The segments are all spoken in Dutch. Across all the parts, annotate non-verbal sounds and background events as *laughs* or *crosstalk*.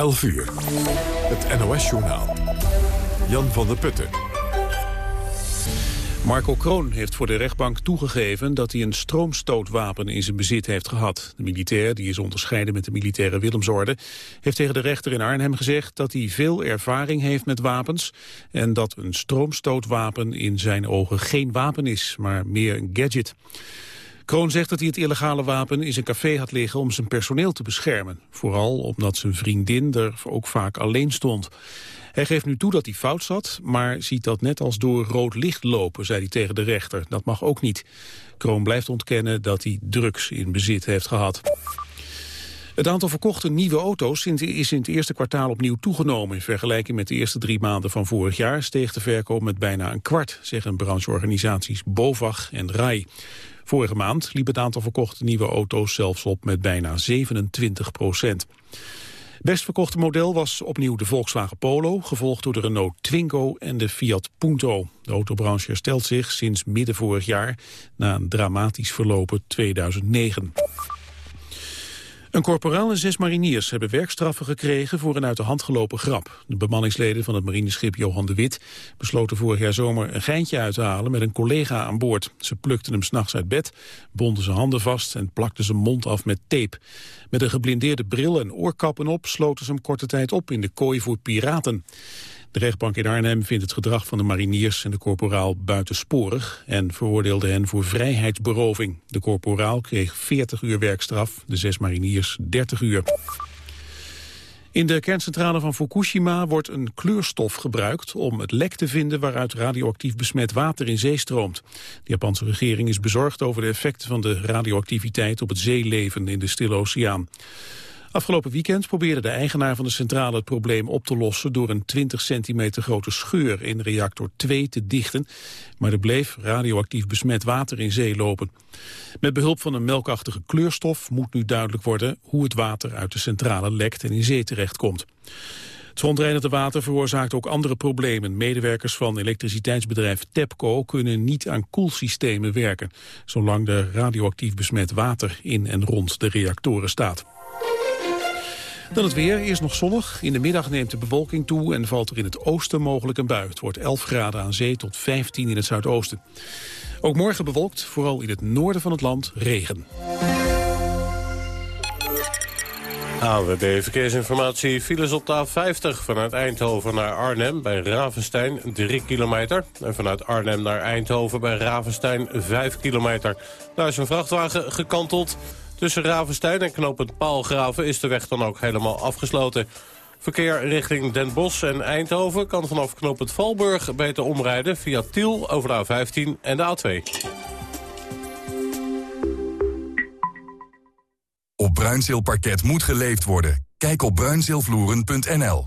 11 uur. Het NOS-journaal. Jan van der Putten. Marco Kroon heeft voor de rechtbank toegegeven dat hij een stroomstootwapen in zijn bezit heeft gehad. De militair, die is onderscheiden met de militaire Willemsorde, heeft tegen de rechter in Arnhem gezegd dat hij veel ervaring heeft met wapens en dat een stroomstootwapen in zijn ogen geen wapen is, maar meer een gadget. Kroon zegt dat hij het illegale wapen in zijn café had liggen om zijn personeel te beschermen. Vooral omdat zijn vriendin er ook vaak alleen stond. Hij geeft nu toe dat hij fout zat, maar ziet dat net als door rood licht lopen, zei hij tegen de rechter. Dat mag ook niet. Kroon blijft ontkennen dat hij drugs in bezit heeft gehad. Het aantal verkochte nieuwe auto's is in het eerste kwartaal opnieuw toegenomen. In vergelijking met de eerste drie maanden van vorig jaar steeg de verkoop met bijna een kwart, zeggen brancheorganisaties BOVAG en RAI. Vorige maand liep het aantal verkochte nieuwe auto's zelfs op met bijna 27 procent. Best verkochte model was opnieuw de Volkswagen Polo, gevolgd door de Renault Twingo en de Fiat Punto. De autobranche herstelt zich sinds midden vorig jaar na een dramatisch verlopen 2009. Een korporaal en zes mariniers hebben werkstraffen gekregen voor een uit de hand gelopen grap. De bemanningsleden van het marineschip Johan de Wit besloten vorig jaar zomer een geintje uit te halen met een collega aan boord. Ze plukten hem s'nachts uit bed, bonden zijn handen vast en plakten zijn mond af met tape. Met een geblindeerde bril en oorkappen op sloten ze hem korte tijd op in de kooi voor piraten. De rechtbank in Arnhem vindt het gedrag van de mariniers en de korporaal buitensporig en veroordeelde hen voor vrijheidsberoving. De korporaal kreeg 40 uur werkstraf, de zes mariniers 30 uur. In de kerncentrale van Fukushima wordt een kleurstof gebruikt om het lek te vinden waaruit radioactief besmet water in zee stroomt. De Japanse regering is bezorgd over de effecten van de radioactiviteit op het zeeleven in de Stille Oceaan. Afgelopen weekend probeerde de eigenaar van de centrale het probleem op te lossen door een 20 centimeter grote scheur in reactor 2 te dichten, maar er bleef radioactief besmet water in zee lopen. Met behulp van een melkachtige kleurstof moet nu duidelijk worden hoe het water uit de centrale lekt en in zee terechtkomt. Het verontreinigde water veroorzaakt ook andere problemen. Medewerkers van elektriciteitsbedrijf TEPCO kunnen niet aan koelsystemen werken, zolang er radioactief besmet water in en rond de reactoren staat. Dan het weer, eerst nog zonnig. In de middag neemt de bewolking toe en valt er in het oosten mogelijk een bui. Het wordt 11 graden aan zee tot 15 in het zuidoosten. Ook morgen bewolkt, vooral in het noorden van het land, regen. AWB Verkeersinformatie. Files op de A50 vanuit Eindhoven naar Arnhem bij Ravenstein 3 kilometer. En vanuit Arnhem naar Eindhoven bij Ravenstein 5 kilometer. Daar is een vrachtwagen gekanteld. Tussen Ravenstein en knooppunt Paalgraven is de weg dan ook helemaal afgesloten. Verkeer richting Den Bosch en Eindhoven kan vanaf knooppunt Valburg beter omrijden via Tiel over de A15 en de A2. Op Bruinzeelparket moet geleefd worden. Kijk op bruinzeelvloeren.nl.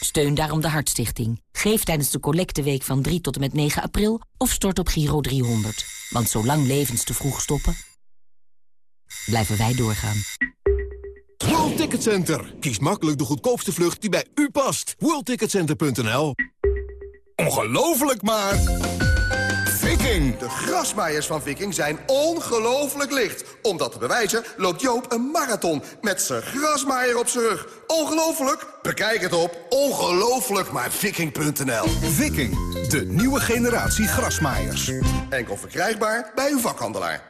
Steun daarom de Hartstichting. Geef tijdens de collecteweek van 3 tot en met 9 april of stort op Giro 300. Want zolang levens te vroeg stoppen, blijven wij doorgaan. World Ticket Center. Kies makkelijk de goedkoopste vlucht die bij u past. WorldTicketCenter.nl Ongelooflijk maar... Viking! De grasmaaiers van Viking zijn ongelooflijk licht. Om dat te bewijzen loopt Joop een marathon met zijn grasmaaier op zijn rug. Ongelooflijk? Bekijk het op ongelooflijkmaarviking.nl Viking, de nieuwe generatie grasmaaiers. Enkel verkrijgbaar bij uw vakhandelaar.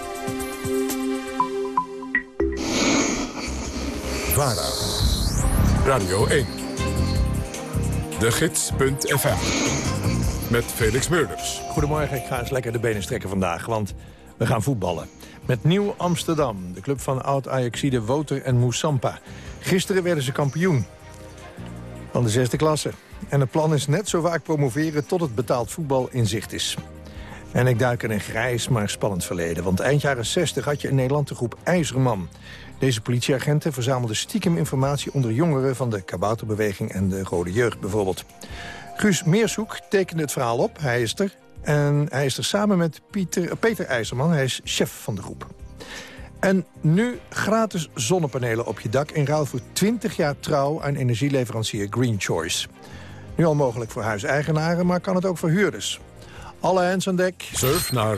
Radio 1. De Gids.fm. met Felix Meurders. Goedemorgen, ik ga eens lekker de benen strekken vandaag, want we gaan voetballen. Met Nieuw Amsterdam, de club van oud-Ajaxide Woter en Moussampa. Gisteren werden ze kampioen van de zesde klasse. En het plan is net zo vaak promoveren tot het betaald voetbal in zicht is. En ik duik in een grijs, maar spannend verleden. Want eind jaren 60 had je in Nederland de groep IJzerman. Deze politieagenten verzamelden stiekem informatie onder jongeren... van de kabouterbeweging en de Rode Jeugd bijvoorbeeld. Guus Meersoek tekende het verhaal op, hij is er. En hij is er samen met Pieter, Peter IJzerman, hij is chef van de groep. En nu gratis zonnepanelen op je dak... in ruil voor 20 jaar trouw aan energieleverancier Green Choice. Nu al mogelijk voor huiseigenaren, maar kan het ook voor huurders. Alle hands aan dek. Surf naar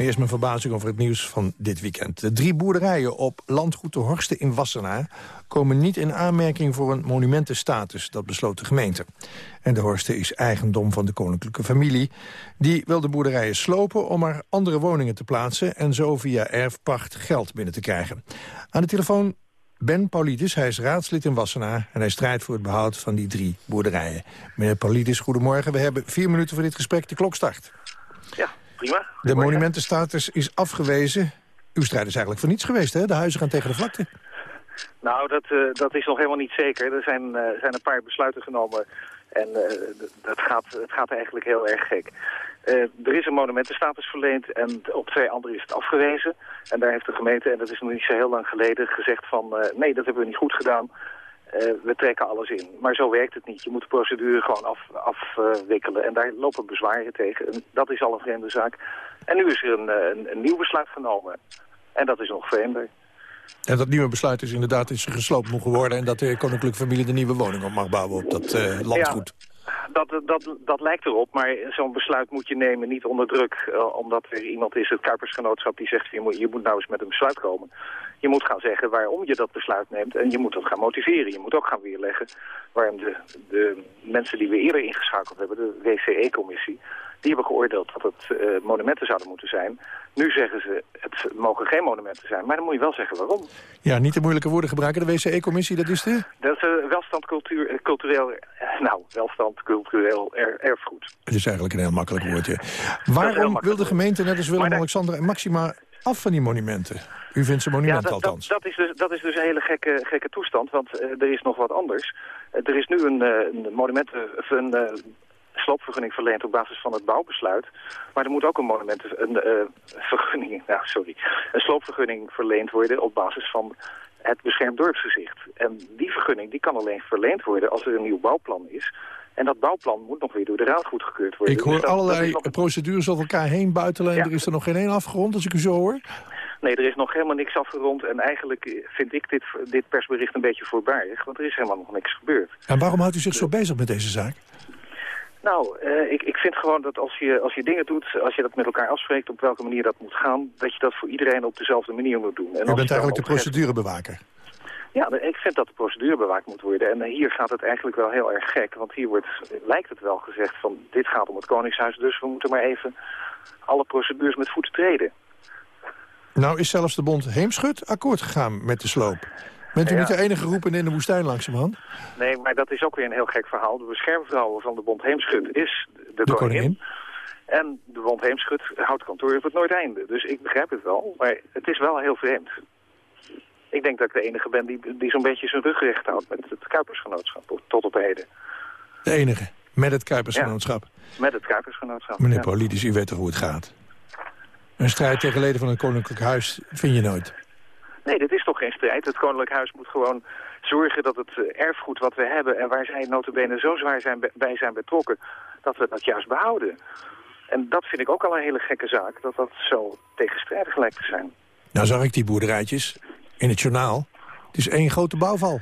degids.fm. Eerst mijn verbazing over het nieuws van dit weekend. De drie boerderijen op landgoed de Horsten in Wassenaar... komen niet in aanmerking voor een monumentenstatus, dat besloot de gemeente. En de Horsten is eigendom van de koninklijke familie. Die wil de boerderijen slopen om er andere woningen te plaatsen... en zo via erfpacht geld binnen te krijgen. Aan de telefoon Ben Paulidis, hij is raadslid in Wassenaar... en hij strijdt voor het behoud van die drie boerderijen. Meneer Paulidis, goedemorgen. We hebben vier minuten voor dit gesprek. De klok start. Ja, prima. De monumentenstatus is afgewezen. Uw strijd is eigenlijk voor niets geweest, hè? De huizen gaan tegen de vlakte. Nou, dat, uh, dat is nog helemaal niet zeker. Er zijn, uh, zijn een paar besluiten genomen en uh, het, gaat, het gaat eigenlijk heel erg gek. er is een monumentenstatus verleend en op twee andere is het afgewezen. En daar heeft de gemeente, en dat is nog niet zo heel lang geleden, gezegd van... nee, dat hebben we niet goed gedaan. We trekken alles in. Maar zo werkt het niet. Je moet de procedure gewoon af, afwikkelen. en daar lopen bezwaren tegen. En dat is al een vreemde zaak. En nu is er een, een, een nieuw besluit genomen. En dat is nog vreemder. En dat nieuwe besluit is inderdaad ze gesloopt mogen worden... en dat de koninklijke familie de nieuwe woning op mag bouwen op dat uh, landgoed. Ja, dat, dat, dat lijkt erop, maar zo'n besluit moet je nemen niet onder druk. Uh, omdat er iemand is, het Kuipersgenootschap, die zegt... Je moet, je moet nou eens met een besluit komen. Je moet gaan zeggen waarom je dat besluit neemt. En je moet dat gaan motiveren. Je moet ook gaan weerleggen waarom de, de mensen die we eerder ingeschakeld hebben... de WCE-commissie die hebben geoordeeld dat het uh, monumenten zouden moeten zijn. Nu zeggen ze, het mogen geen monumenten zijn. Maar dan moet je wel zeggen waarom. Ja, niet de moeilijke woorden gebruiken. De WCE-commissie, dat is de? Dat is uh, welstand, cultuur, uh, cultureel... nou, welstand, cultureel er, erfgoed. Het is eigenlijk een heel makkelijk woordje. Waarom wil de gemeente, net als Willem-Alexander en Maxima... af van die monumenten? U vindt ze monumenten ja, dat, althans. Dat, dat, is dus, dat is dus een hele gekke, gekke toestand, want er is nog wat anders. er is nu een, een monumenten... Een, sloopvergunning verleend op basis van het bouwbesluit. Maar er moet ook een monument, een vergunning, *laughs* nou sorry, een sloopvergunning verleend worden op basis van het beschermd dorpsgezicht. En die vergunning die kan alleen verleend worden als er een nieuw bouwplan is. En dat bouwplan moet nog weer door de raad goedgekeurd worden. Ik hoor dus dat, allerlei dat nog... procedures over elkaar heen buitelen ja. er is er nog geen één afgerond, als ik u zo hoor. Nee, er is nog helemaal niks afgerond en eigenlijk vind ik dit, dit persbericht een beetje voorbarig, want er is helemaal nog niks gebeurd. En waarom houdt u zich zo bezig met deze zaak? Nou, uh, ik, ik vind gewoon dat als je, als je dingen doet, als je dat met elkaar afspreekt op welke manier dat moet gaan, dat je dat voor iedereen op dezelfde manier moet doen. En U bent eigenlijk de procedurebewaker? Ja, ik vind dat de procedure bewaakt moet worden. En hier gaat het eigenlijk wel heel erg gek, want hier wordt, lijkt het wel gezegd van dit gaat om het Koningshuis, dus we moeten maar even alle procedures met voeten treden. Nou is zelfs de bond Heemschut akkoord gegaan met de sloop. Bent u niet de enige roepen in de woestijn langzamerhand? Nee, maar dat is ook weer een heel gek verhaal. De beschermvrouw van de Bond Heemschut is de, de koningin. koningin. En de Bond Heemschut houdt kantoor op het Noordeinde. Dus ik begrijp het wel, maar het is wel heel vreemd. Ik denk dat ik de enige ben die, die zo'n beetje zijn rug recht houdt met het Kuipersgenootschap tot op heden. De enige, met het Kuipersgenootschap? Ja, met het Kuipersgenootschap, Meneer ja. Paulidis, u weet toch hoe het gaat? Een strijd tegen leden van het Koninklijk Huis vind je nooit. Nee, dit is toch geen strijd. Het Koninklijk Huis moet gewoon zorgen dat het erfgoed wat we hebben... en waar zij notabene zo zwaar zijn, bij zijn betrokken... dat we dat juist behouden. En dat vind ik ook al een hele gekke zaak... dat dat zo tegenstrijdig lijkt te zijn. Nou zag ik die boerderijtjes in het journaal. Het is één grote bouwval.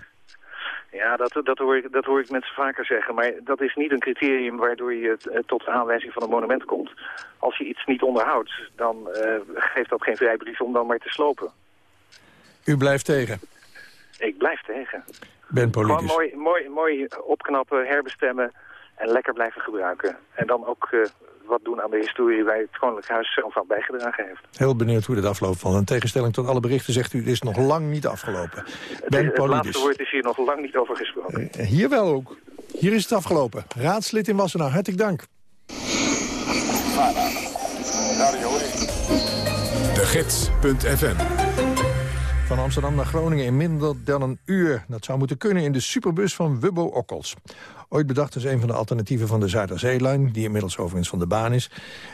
Ja, dat, dat, hoor ik, dat hoor ik mensen vaker zeggen. Maar dat is niet een criterium waardoor je uh, tot aanwijzing van een monument komt. Als je iets niet onderhoudt, dan uh, geeft dat geen vrijbrief om dan maar te slopen. U blijft tegen? Ik blijf tegen. Ben Gewoon mooi, mooi, mooi opknappen, herbestemmen en lekker blijven gebruiken. En dan ook uh, wat doen aan de historie waar het Koninklijk Huis zelf aan bijgedragen heeft. Heel benieuwd hoe dit afloopt. Van. In tegenstelling tot alle berichten zegt u, het is nog lang niet afgelopen. Het, ben het laatste woord is hier nog lang niet over gesproken. Uh, hier wel ook. Hier is het afgelopen. Raadslid in Wassenaar, hartelijk dank. De Gids.fm Van Amsterdam naar Groningen in minder dan een uur. Dat zou moeten kunnen in de superbus van Wubbo Okkels. Ooit bedacht als een van de alternatieven van de Zuiderzeelijn... die inmiddels overigens van de baan is.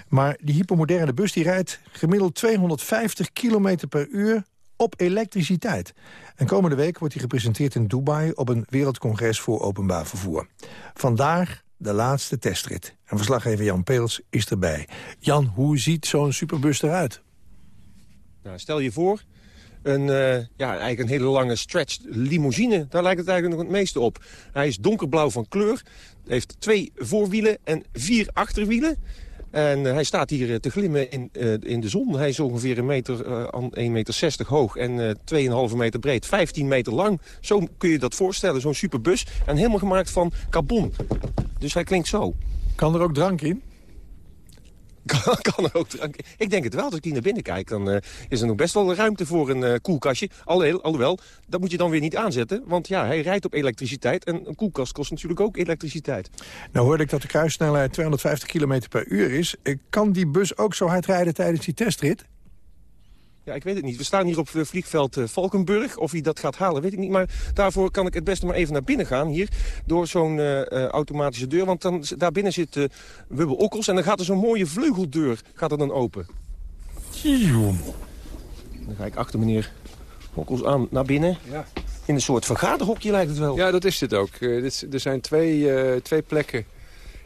Maar die hypermoderne bus die rijdt gemiddeld 250 km per uur op elektriciteit. En komende week wordt hij gepresenteerd in Dubai... op een wereldcongres voor openbaar vervoer. Vandaag de laatste testrit. En verslaggever Jan Peels is erbij. Jan, hoe ziet zo'n superbus eruit? Nou, stel je voor, een, uh, ja, eigenlijk een hele lange stretched limousine. Daar lijkt het eigenlijk nog het meeste op. Hij is donkerblauw van kleur, heeft twee voorwielen en vier achterwielen. En uh, hij staat hier uh, te glimmen in, in de zon. Hij is ongeveer een meter, 1,60 meter hoog en 2,5 meter breed. 15 meter lang. Zo kun je dat voorstellen, zo'n superbus. En helemaal gemaakt van carbon. Dus hij klinkt zo. Kan er ook drank in? Kan, kan ook drank. Ik denk het wel. Als ik hier naar binnen kijk, dan uh, is er nog best wel ruimte voor een uh, koelkastje. Alhoewel, alhoewel, dat moet je dan weer niet aanzetten. Want ja, hij rijdt op elektriciteit. En een koelkast kost natuurlijk ook elektriciteit. Nou hoorde ik dat de kruissnelheid 250 km per uur is. Kan die bus ook zo hard rijden tijdens die testrit? Ja, ik weet het niet. We staan hier op vliegveld uh, Valkenburg. Of hij dat gaat halen, weet ik niet. Maar daarvoor kan ik het beste maar even naar binnen gaan hier. Door zo'n uh, uh, automatische deur. Want dan, daar binnen zit uh, Wubbel Okkels. En dan gaat er zo'n mooie vleugeldeur gaat er dan open. Dan ga ik achter meneer Okkels aan naar binnen. Ja. In een soort vergaderhokje lijkt het wel. Ja, dat is dit ook. dit, er zijn twee, twee plekken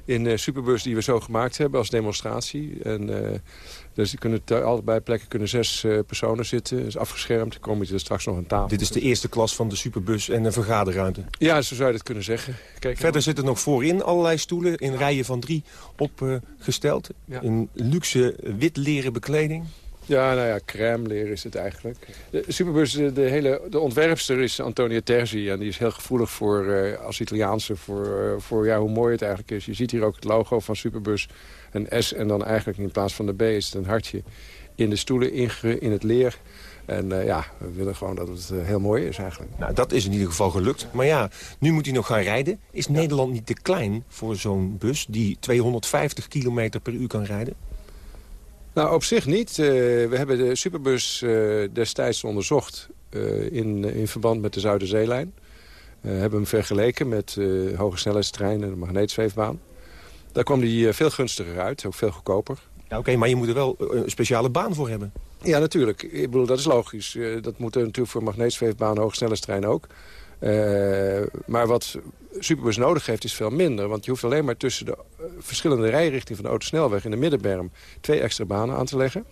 in uh, Superbus die we zo gemaakt hebben als demonstratie. En, uh, dus die kunnen allebei plekken kunnen zes uh, personen zitten. Dat is afgeschermd. Dan kom je er straks nog aan tafel. Dit is de eerste klas van de Superbus en een vergaderruimte. Ja, zo zou je dat kunnen zeggen. Kijk, Verder zitten nog voorin allerlei stoelen in rijen van drie opgesteld. Ja. In luxe wit leren bekleding. Ja, nou ja, crème leren is het eigenlijk. De Superbus, de, hele, de ontwerpster is Antonia Terzi. En die is heel gevoelig voor, als Italiaanse voor, voor ja, hoe mooi het eigenlijk is. Je ziet hier ook het logo van Superbus. Een S en dan eigenlijk in plaats van de B is het een hartje in de stoelen, in, in het leer. En uh, ja, we willen gewoon dat het heel mooi is eigenlijk. Nou, dat is in ieder geval gelukt. Maar ja, nu moet hij nog gaan rijden. Is ja. Nederland niet te klein voor zo'n bus die 250 km per uur kan rijden? Nou, op zich niet. Uh, we hebben de Superbus destijds onderzocht in, in verband met de Zuiderzeelijn. We hebben hem vergeleken met hoge snelheidstrein en de magneetzweefbaan. Daar kwam die veel gunstiger uit, ook veel goedkoper. Ja, Oké, okay, maar je moet er wel een speciale baan voor hebben. Ja, natuurlijk. Ik bedoel, dat is logisch. dat moet er natuurlijk voor magneetzweefbaan, hoge snelheidstrein ook. maar wat Superbus nodig heeft is veel minder. Want je hoeft alleen maar tussen de verschillende rijrichtingen van de autosnelweg... in de middenberm twee extra banen aan te leggen.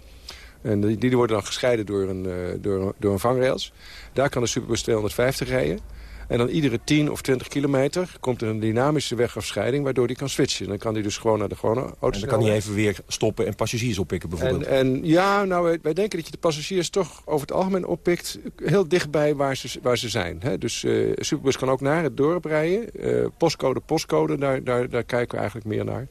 En die, die worden dan gescheiden door een, door, door een vangrails. Daar kan de Superbus 250 rijden. En dan iedere 10 of 20 kilometer komt er een dynamische wegafscheiding... waardoor hij kan switchen. Dan kan hij dus gewoon naar de gewone auto. En dan kan hij even weer stoppen en passagiers oppikken bijvoorbeeld. En, en ja, nou, wij, wij, denken dat je de passagiers toch over het algemeen oppikt... heel dichtbij waar ze, waar ze zijn. Hè? Dus uh, Superbus kan ook naar het dorp rijden. Uh, postcode, postcode, daar, daar, daar kijken we eigenlijk meer naar.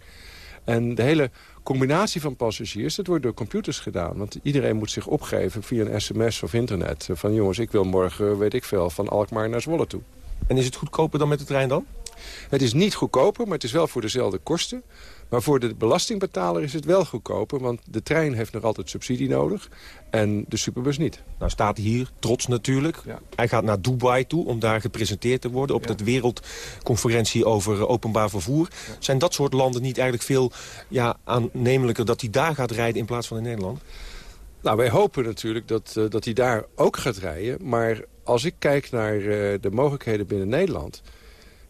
En de hele combinatie van passagiers, dat wordt door computers gedaan. Want iedereen moet zich opgeven via een sms of internet. Van jongens, ik wil morgen, weet ik veel, van Alkmaar naar Zwolle toe. En is het goedkoper dan met de trein dan? Het is niet goedkoper, maar het is wel voor dezelfde kosten. Maar voor de belastingbetaler is het wel goedkoper... want de trein heeft nog altijd subsidie nodig en de superbus niet. Nou staat hier, trots natuurlijk. Ja. Hij gaat naar Dubai toe om daar gepresenteerd te worden... op ja. de wereldconferentie over openbaar vervoer. Ja. Zijn dat soort landen niet eigenlijk veel ja, aannemelijker... dat hij daar gaat rijden in plaats van in Nederland? Nou, wij hopen natuurlijk dat, uh, dat hij daar ook gaat rijden. Maar als ik kijk naar uh, de mogelijkheden binnen Nederland...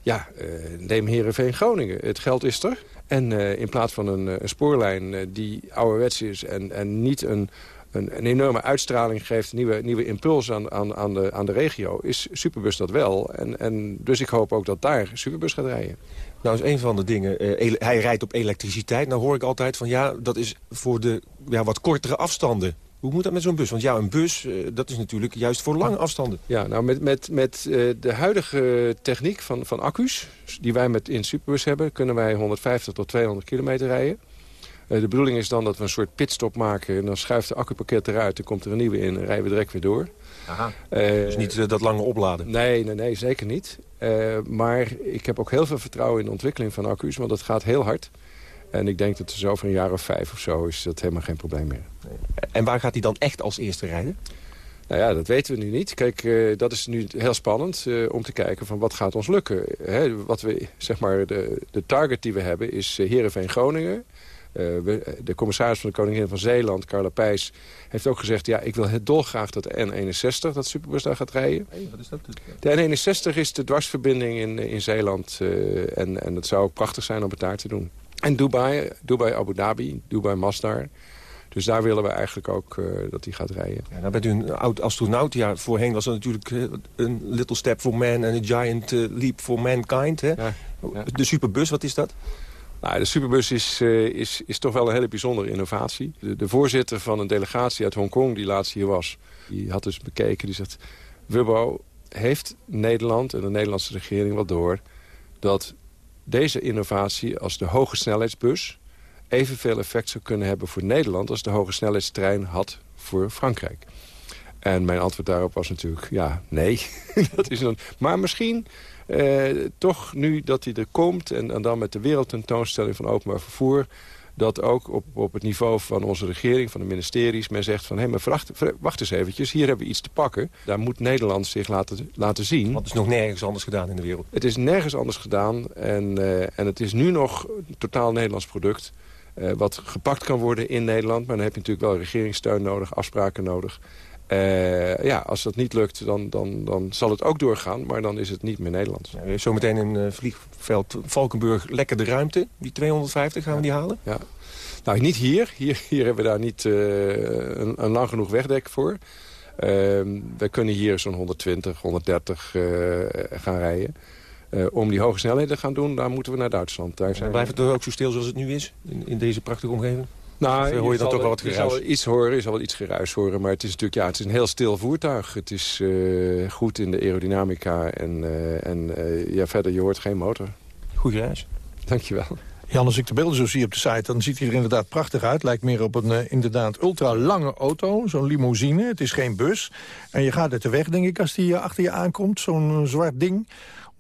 Ja, uh, neem Heerenveen Groningen. Het geld is er. En uh, in plaats van een, een spoorlijn die ouderwets is... en, en niet een, een, een, enorme uitstraling geeft... nieuwe, nieuwe impuls aan, aan, aan, de, aan de regio... is Superbus dat wel. En, en dus ik hoop ook dat daar Superbus gaat rijden. Nou, is een van de dingen. Hij rijdt op elektriciteit. Nou hoor ik altijd van ja, dat is voor de ja, wat kortere afstanden. Hoe moet dat met zo'n bus? Want ja, een bus, uh, dat is natuurlijk juist voor lange afstanden. Ja, nou met, met, met uh, de huidige techniek van, van accu's... die wij met in Superbus hebben... kunnen wij 150 tot 200 kilometer rijden. de bedoeling is dan dat we een soort pitstop maken... en dan schuift de accupakket eruit, dan komt er een nieuwe in... en rijden we direct weer door. Aha. dus niet dat lange opladen? Nee, nee, nee zeker niet. maar ik heb ook heel veel vertrouwen in de ontwikkeling van accu's... want dat gaat heel hard. En ik denk dat er zo over een jaar of vijf of zo is dat helemaal geen probleem meer. En waar gaat hij dan echt als eerste rijden? Nou ja, dat weten we nu niet. Kijk, uh, dat is nu heel spannend uh, om te kijken van wat gaat ons lukken. Hè, wat we, zeg maar, de, de target die we hebben is uh, Heerenveen-Groningen. We, de commissaris van de Koningin van Zeeland, Carla Pijs, heeft ook gezegd... ja, ik wil het dolgraag dat de N61, dat Superbus daar gaat rijden. Hey, wat is dat? De N61 is de dwarsverbinding in, in Zeeland. en, en het zou ook prachtig zijn om het daar te doen. En Dubai, Dubai Abu Dhabi, Dubai Masdar. Dus daar willen we eigenlijk ook uh, dat hij gaat rijden. Ja, nou bent u een oud astronaut. Ja, voorheen was dat natuurlijk uh, een little step for man... en een giant uh, leap for mankind. Hè? Ja, ja. De superbus, wat is dat? Nou, de superbus is, is, is toch wel een hele bijzondere innovatie. De, de voorzitter van een delegatie uit Hongkong die laatst hier was... die had dus bekeken, die zegt... Wubbo, heeft Nederland en de Nederlandse regering wel door... dat deze innovatie als de hoge snelheidsbus evenveel effect zou kunnen hebben voor Nederland... als de hoge snelheidstrein had voor Frankrijk. En mijn antwoord daarop was natuurlijk, ja, nee. *laughs* dat is een, maar misschien eh, toch nu dat hij er komt... En, en dan met de wereldtentoonstelling van openbaar vervoer dat ook op, op het niveau van onze regering, van de ministeries... men zegt van, hé, maar wacht, wacht eens eventjes, hier hebben we iets te pakken. Daar moet Nederland zich laten, laten zien. Het is nog nergens anders gedaan in de wereld. Het is nergens anders gedaan en, uh, en het is nu nog een totaal Nederlands product... Uh, wat gepakt kan worden in Nederland. Maar dan heb je natuurlijk wel regeringssteun nodig, afspraken nodig. Uh, ja, als dat niet lukt, dan, dan, dan zal het ook doorgaan. Maar dan is het niet meer Nederlands. Ja, zometeen in uh, vliegveld Valkenburg lekker de ruimte. Die 250 gaan we die halen? Ja. Nou, niet hier. Hier, hier hebben we daar niet uh, een, een, lang genoeg wegdek voor. Ehm, we kunnen hier zo'n 120, 130 gaan rijden. Om die hoge snelheden te gaan doen, daar moeten we naar Duitsland. Daar zijn Blijft het er ook zo stil zoals het nu is? In, in deze prachtige omgeving? Nou, hoor je dan toch wel wat geruis? Je zal iets horen, je zal wel iets geruis horen. Maar het is natuurlijk ja, het is een heel stil voertuig. Het is uh, goed in de aerodynamica. En, uh, en uh, ja, verder, je hoort geen motor. Goeie reis. Dankjewel. Jan, als ik de beelden zo zie op de site, dan ziet hij er inderdaad prachtig uit. Lijkt meer op een inderdaad ultra lange auto, zo'n limousine. Het is geen bus. En je gaat uit de weg, denk ik, als die achter je aankomt. Zo'n zwart ding.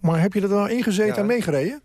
Maar heb je er dan ingezeten ja. en meegereden?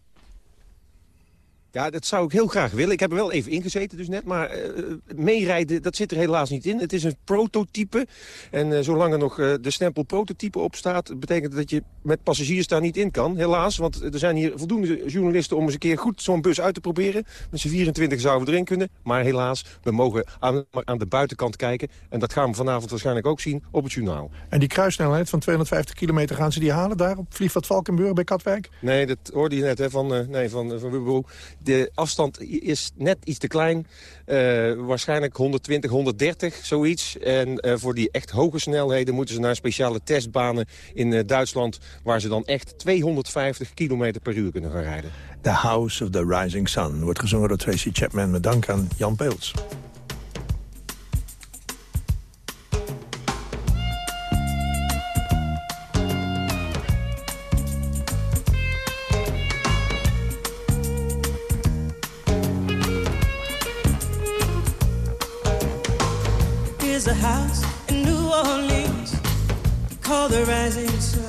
Ja, dat zou ik heel graag willen. Ik heb er wel even ingezeten dus net, maar uh, meerijden, dat zit er helaas niet in. Het is een prototype en uh, zolang er nog uh, de stempel prototype op staat... betekent dat je met passagiers daar niet in kan, helaas. Want er zijn hier voldoende journalisten om eens een keer goed zo'n bus uit te proberen. Met z'n 24 zouden we erin kunnen, maar helaas, we mogen aan, aan, de buitenkant kijken. En dat gaan we vanavond waarschijnlijk ook zien op het journaal. En die kruissnelheid van 250 kilometer, gaan ze die halen daar op Vliegveld Valkenburg bij Katwijk? Nee, dat hoorde je net hè, van, nee, van, van Wubbo. De afstand is net iets te klein. Uh, waarschijnlijk 120, 130, zoiets. En uh, voor die echt hoge snelheden moeten ze naar speciale testbanen in uh, Duitsland... waar ze dan echt 250 km per uur kunnen gaan rijden. The House of the Rising Sun wordt gezongen door Tracy Chapman... met dank aan Jan Peels. The Rising Sun.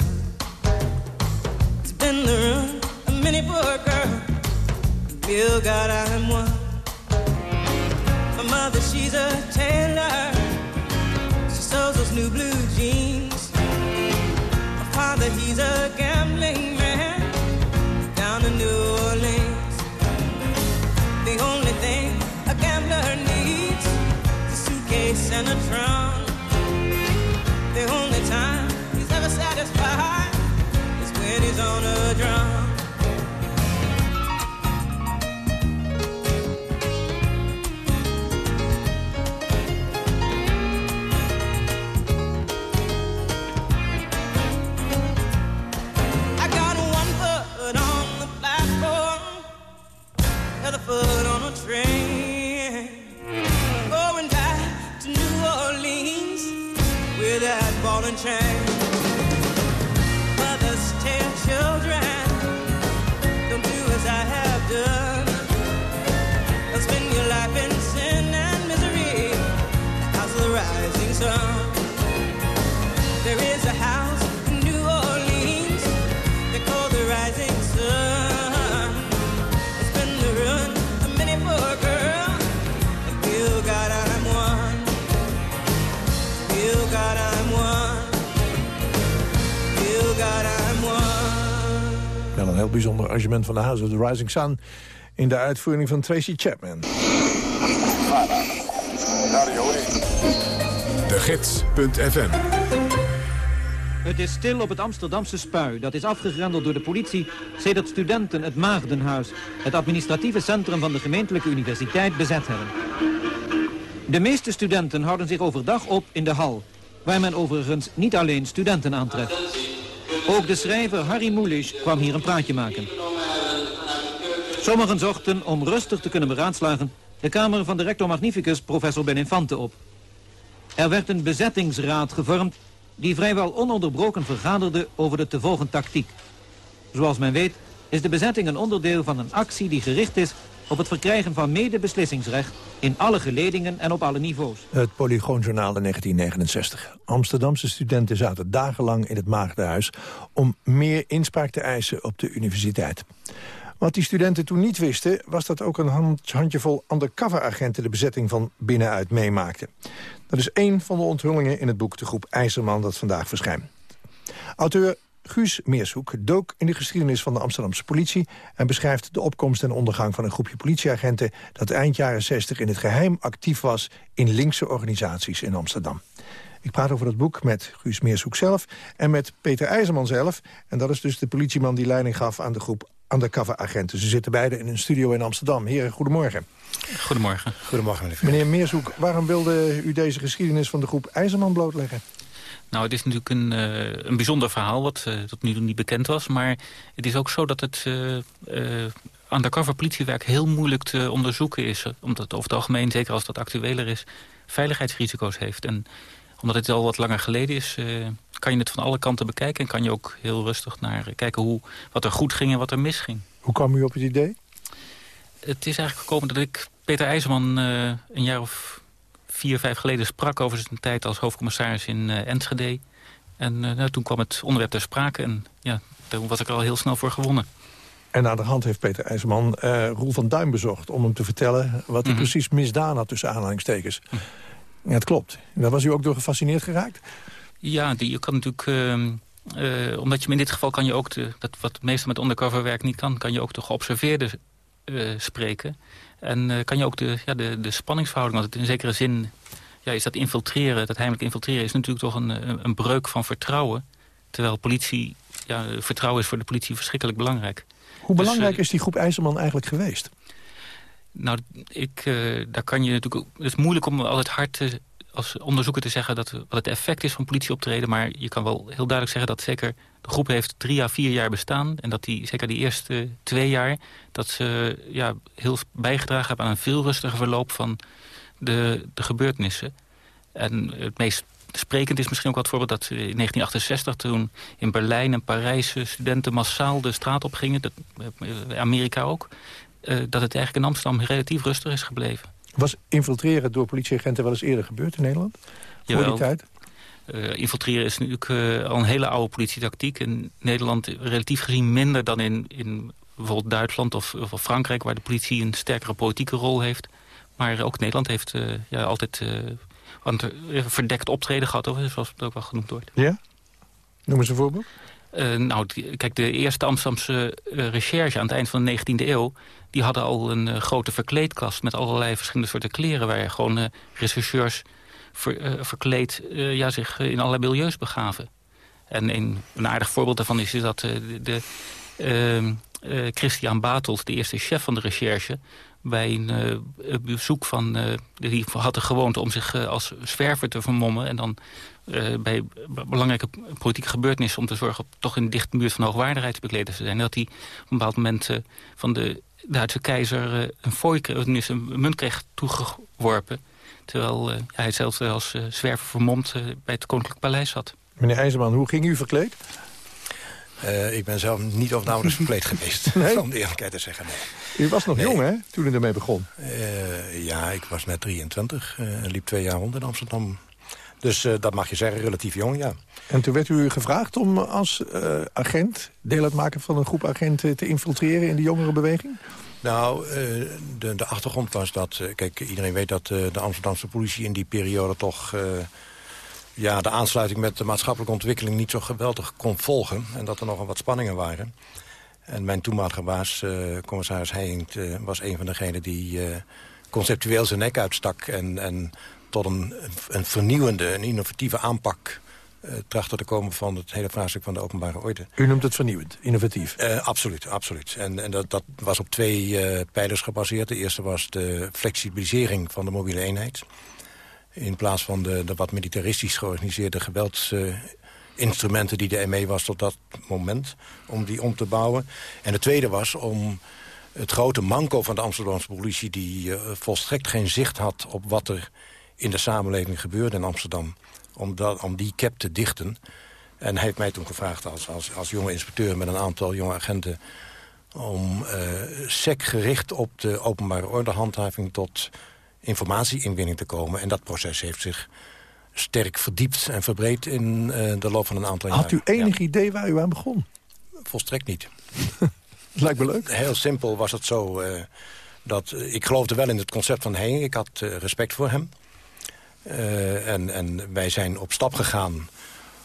It's been the run of many poor girl. Bill God, I'm one. My mother, she's a tailor. She sews those new blue jeans. My father, he's a gambling and chain. Bijzonder arrangement van de House of the Rising Sun... in de uitvoering van Tracy Chapman. De Gids.fm Het is stil op het Amsterdamse spui. Dat is afgegrendeld door de politie sedert studenten het Maagdenhuis, het administratieve centrum van de gemeentelijke universiteit, bezet hebben. De meeste studenten houden zich overdag op in de hal, waar men overigens niet alleen studenten aantreft. Ook de schrijver Harry Mulisch kwam hier een praatje maken. Sommigen zochten, om rustig te kunnen beraadslagen, de kamer van de rector magnificus professor Beninfante op. Er werd een bezettingsraad gevormd die vrijwel ononderbroken vergaderde over de te volgen tactiek. Zoals men weet is de bezetting een onderdeel van een actie die gericht is op het verkrijgen van medebeslissingsrecht in alle geledingen en op alle niveaus. Het Polygoonjournaal in 1969. Amsterdamse studenten zaten dagenlang in het Maagdenhuis... om meer inspraak te eisen op de universiteit. Wat die studenten toen niet wisten... was dat ook een hand- handjevol undercover-agenten... de bezetting van binnenuit meemaakten. Dat is één van de onthullingen in het boek De Groep IJzerman... dat vandaag verschijnt. Auteur Guus Meershoek dook in de geschiedenis van de Amsterdamse politie... en beschrijft de opkomst en ondergang van een groepje politieagenten... dat eind jaren 60 in het geheim actief was in linkse organisaties in Amsterdam. Ik praat over dat boek met Guus Meershoek zelf en met Peter IJzerman zelf. En dat is dus de politieman die leiding gaf aan de groep undercover-agenten. Ze zitten beide in een studio in Amsterdam. Heren, goedemorgen. Goedemorgen. Goedemorgen, meneer Meneer Meershoek, waarom wilde u deze geschiedenis van de groep IJzerman blootleggen? Nou, het is natuurlijk een, uh, een bijzonder verhaal wat uh, tot nu toe niet bekend was. Maar het is ook zo dat het uh, undercover politiewerk heel moeilijk te onderzoeken is. Omdat het over het algemeen, zeker als dat actueler is, veiligheidsrisico's heeft. En omdat het al wat langer geleden is, kan je het van alle kanten bekijken. En kan je ook heel rustig naar kijken hoe, wat er goed ging en wat er misging. Hoe kwam u op het idee? Het is eigenlijk gekomen dat ik Peter IJzerman een jaar of vier, vijf geleden sprak over zijn tijd als hoofdcommissaris in uh, Enschede. En uh, nou, toen kwam het onderwerp ter sprake en ja, daar was ik er al heel snel voor gewonnen. En aan de hand heeft Peter IJzerman uh, Roel van Duin bezocht... om hem te vertellen wat hij Mhm. mm -hmm. precies misdaan had tussen aanhalingstekens. Mm. Ja, het klopt. Daar was u ook door gefascineerd geraakt? Ja, die, je kan natuurlijk... Uh, omdat je in dit geval kan je ook... De, dat wat meestal met undercoverwerk niet kan... kan je ook de geobserveerde spreken. En uh, kan je ook de, ja, de, de spanningsverhouding, want in zekere zin ja, is dat infiltreren, dat heimelijk infiltreren, is natuurlijk toch een, een breuk van vertrouwen. Terwijl politie, ja, vertrouwen is voor de politie verschrikkelijk belangrijk. Hoe belangrijk dus, uh, is die groep IJzerman eigenlijk geweest? Nou, ik, uh, daar kan je natuurlijk... Het is moeilijk om altijd hard te, als onderzoeker te zeggen dat, wat het effect is van politieoptreden. Maar je kan wel heel duidelijk zeggen dat zeker de groep heeft drie à vier jaar bestaan. En dat die, zeker die eerste twee jaar, dat ze ja, heel bijgedragen hebben aan een veel rustiger verloop van de, de gebeurtenissen. En het meest sprekend is misschien ook wat voorbeeld dat in 1968 toen in Berlijn en Parijs studenten massaal de straat op gingen, dat, Amerika ook, uh, dat het eigenlijk in Amsterdam relatief rustig is gebleven. Was infiltreren door politieagenten wel eens eerder gebeurd in Nederland? Voor die tijd? Uh, infiltreren is natuurlijk uh, al een hele oude politietactiek. In Nederland relatief gezien minder dan in, in bijvoorbeeld Duitsland of, of Frankrijk... waar de politie een sterkere politieke rol heeft. Maar ook Nederland heeft uh, ja, altijd verdekt optreden gehad, zoals het ook wel genoemd wordt. Ja? Noem eens een voorbeeld. Uh, nou, kijk, de eerste Amsterdamse uh, recherche aan het eind van de 19e eeuw... die hadden al een uh, grote verkleedkast met allerlei verschillende soorten kleren... waar gewoon rechercheurs ver, verkleed ja, zich in allerlei milieus begaven. En een, een aardig voorbeeld daarvan is, dat de, de ehm, Christian Batels, de eerste chef van de recherche... bij een bezoek van... die had de gewoonte om zich als zwerver te vermommen... en dan uh, bij belangrijke politieke gebeurtenissen... om te zorgen toch in de buurt van hoogwaardigheid bekleden te zijn. Dat hij op een bepaald moment uh, van de Duitse keizer uh, een fooi, een munt kreeg toegeworpen. Terwijl hij zelf als zwerver vermomd bij het Koninklijk Paleis zat. Meneer IJzerman, hoe ging u verkleed? Uh, ik ben zelf niet of nauwelijks *laughs* verkleed geweest, nee? *laughs* om de eerlijkheid te zeggen. Nee. U was nog nee. jong, hè, toen u ermee begon? Uh, ja, ik was net 23 en liep twee jaar rond in Amsterdam. Dus eh, dat mag je zeggen, relatief jong, ja. En toen werd u gevraagd om als agent... deel uitmaken van een groep agenten te infiltreren in de jongerenbeweging? Nou, uh, de, de achtergrond was dat... kijk, iedereen weet dat de Amsterdamse politie in die periode toch... ja, de aansluiting met de maatschappelijke ontwikkeling niet zo geweldig kon volgen. En dat er nogal wat spanningen waren. En mijn toenmalige baas, commissaris Heijink, was een van degenen die conceptueel zijn nek uitstak... en, en tot een, een vernieuwende, een innovatieve aanpak trachten te komen van het hele vraagstuk van de openbare orde. U noemt het vernieuwend, innovatief? Absoluut, absoluut. En, en dat, dat was op twee pijlers gebaseerd. De eerste was de flexibilisering van de mobiele eenheid. In plaats van de, wat militaristisch georganiseerde geweldsinstrumenten die de ME was tot dat moment, om die om te bouwen. En de tweede was om het grote manco van de Amsterdamse politie... die volstrekt geen zicht had op wat er in de samenleving gebeurde in Amsterdam. Om, dat, om die cap te dichten. En hij heeft mij toen gevraagd als, als, als jonge inspecteur met een aantal jonge agenten... om uh, sec gericht op de openbare ordehandhaving tot informatieinwinning te komen. En dat proces heeft zich sterk verdiept en verbreed in uh, de loop van een aantal jaren. Had u enig ja. idee waar u aan begon? Volstrekt niet. *laughs* Lijkt me leuk. Heel simpel was het zo... Uh, dat, ik geloofde wel in het concept van Heen. Ik had respect voor hem. En, en wij zijn op stap gegaan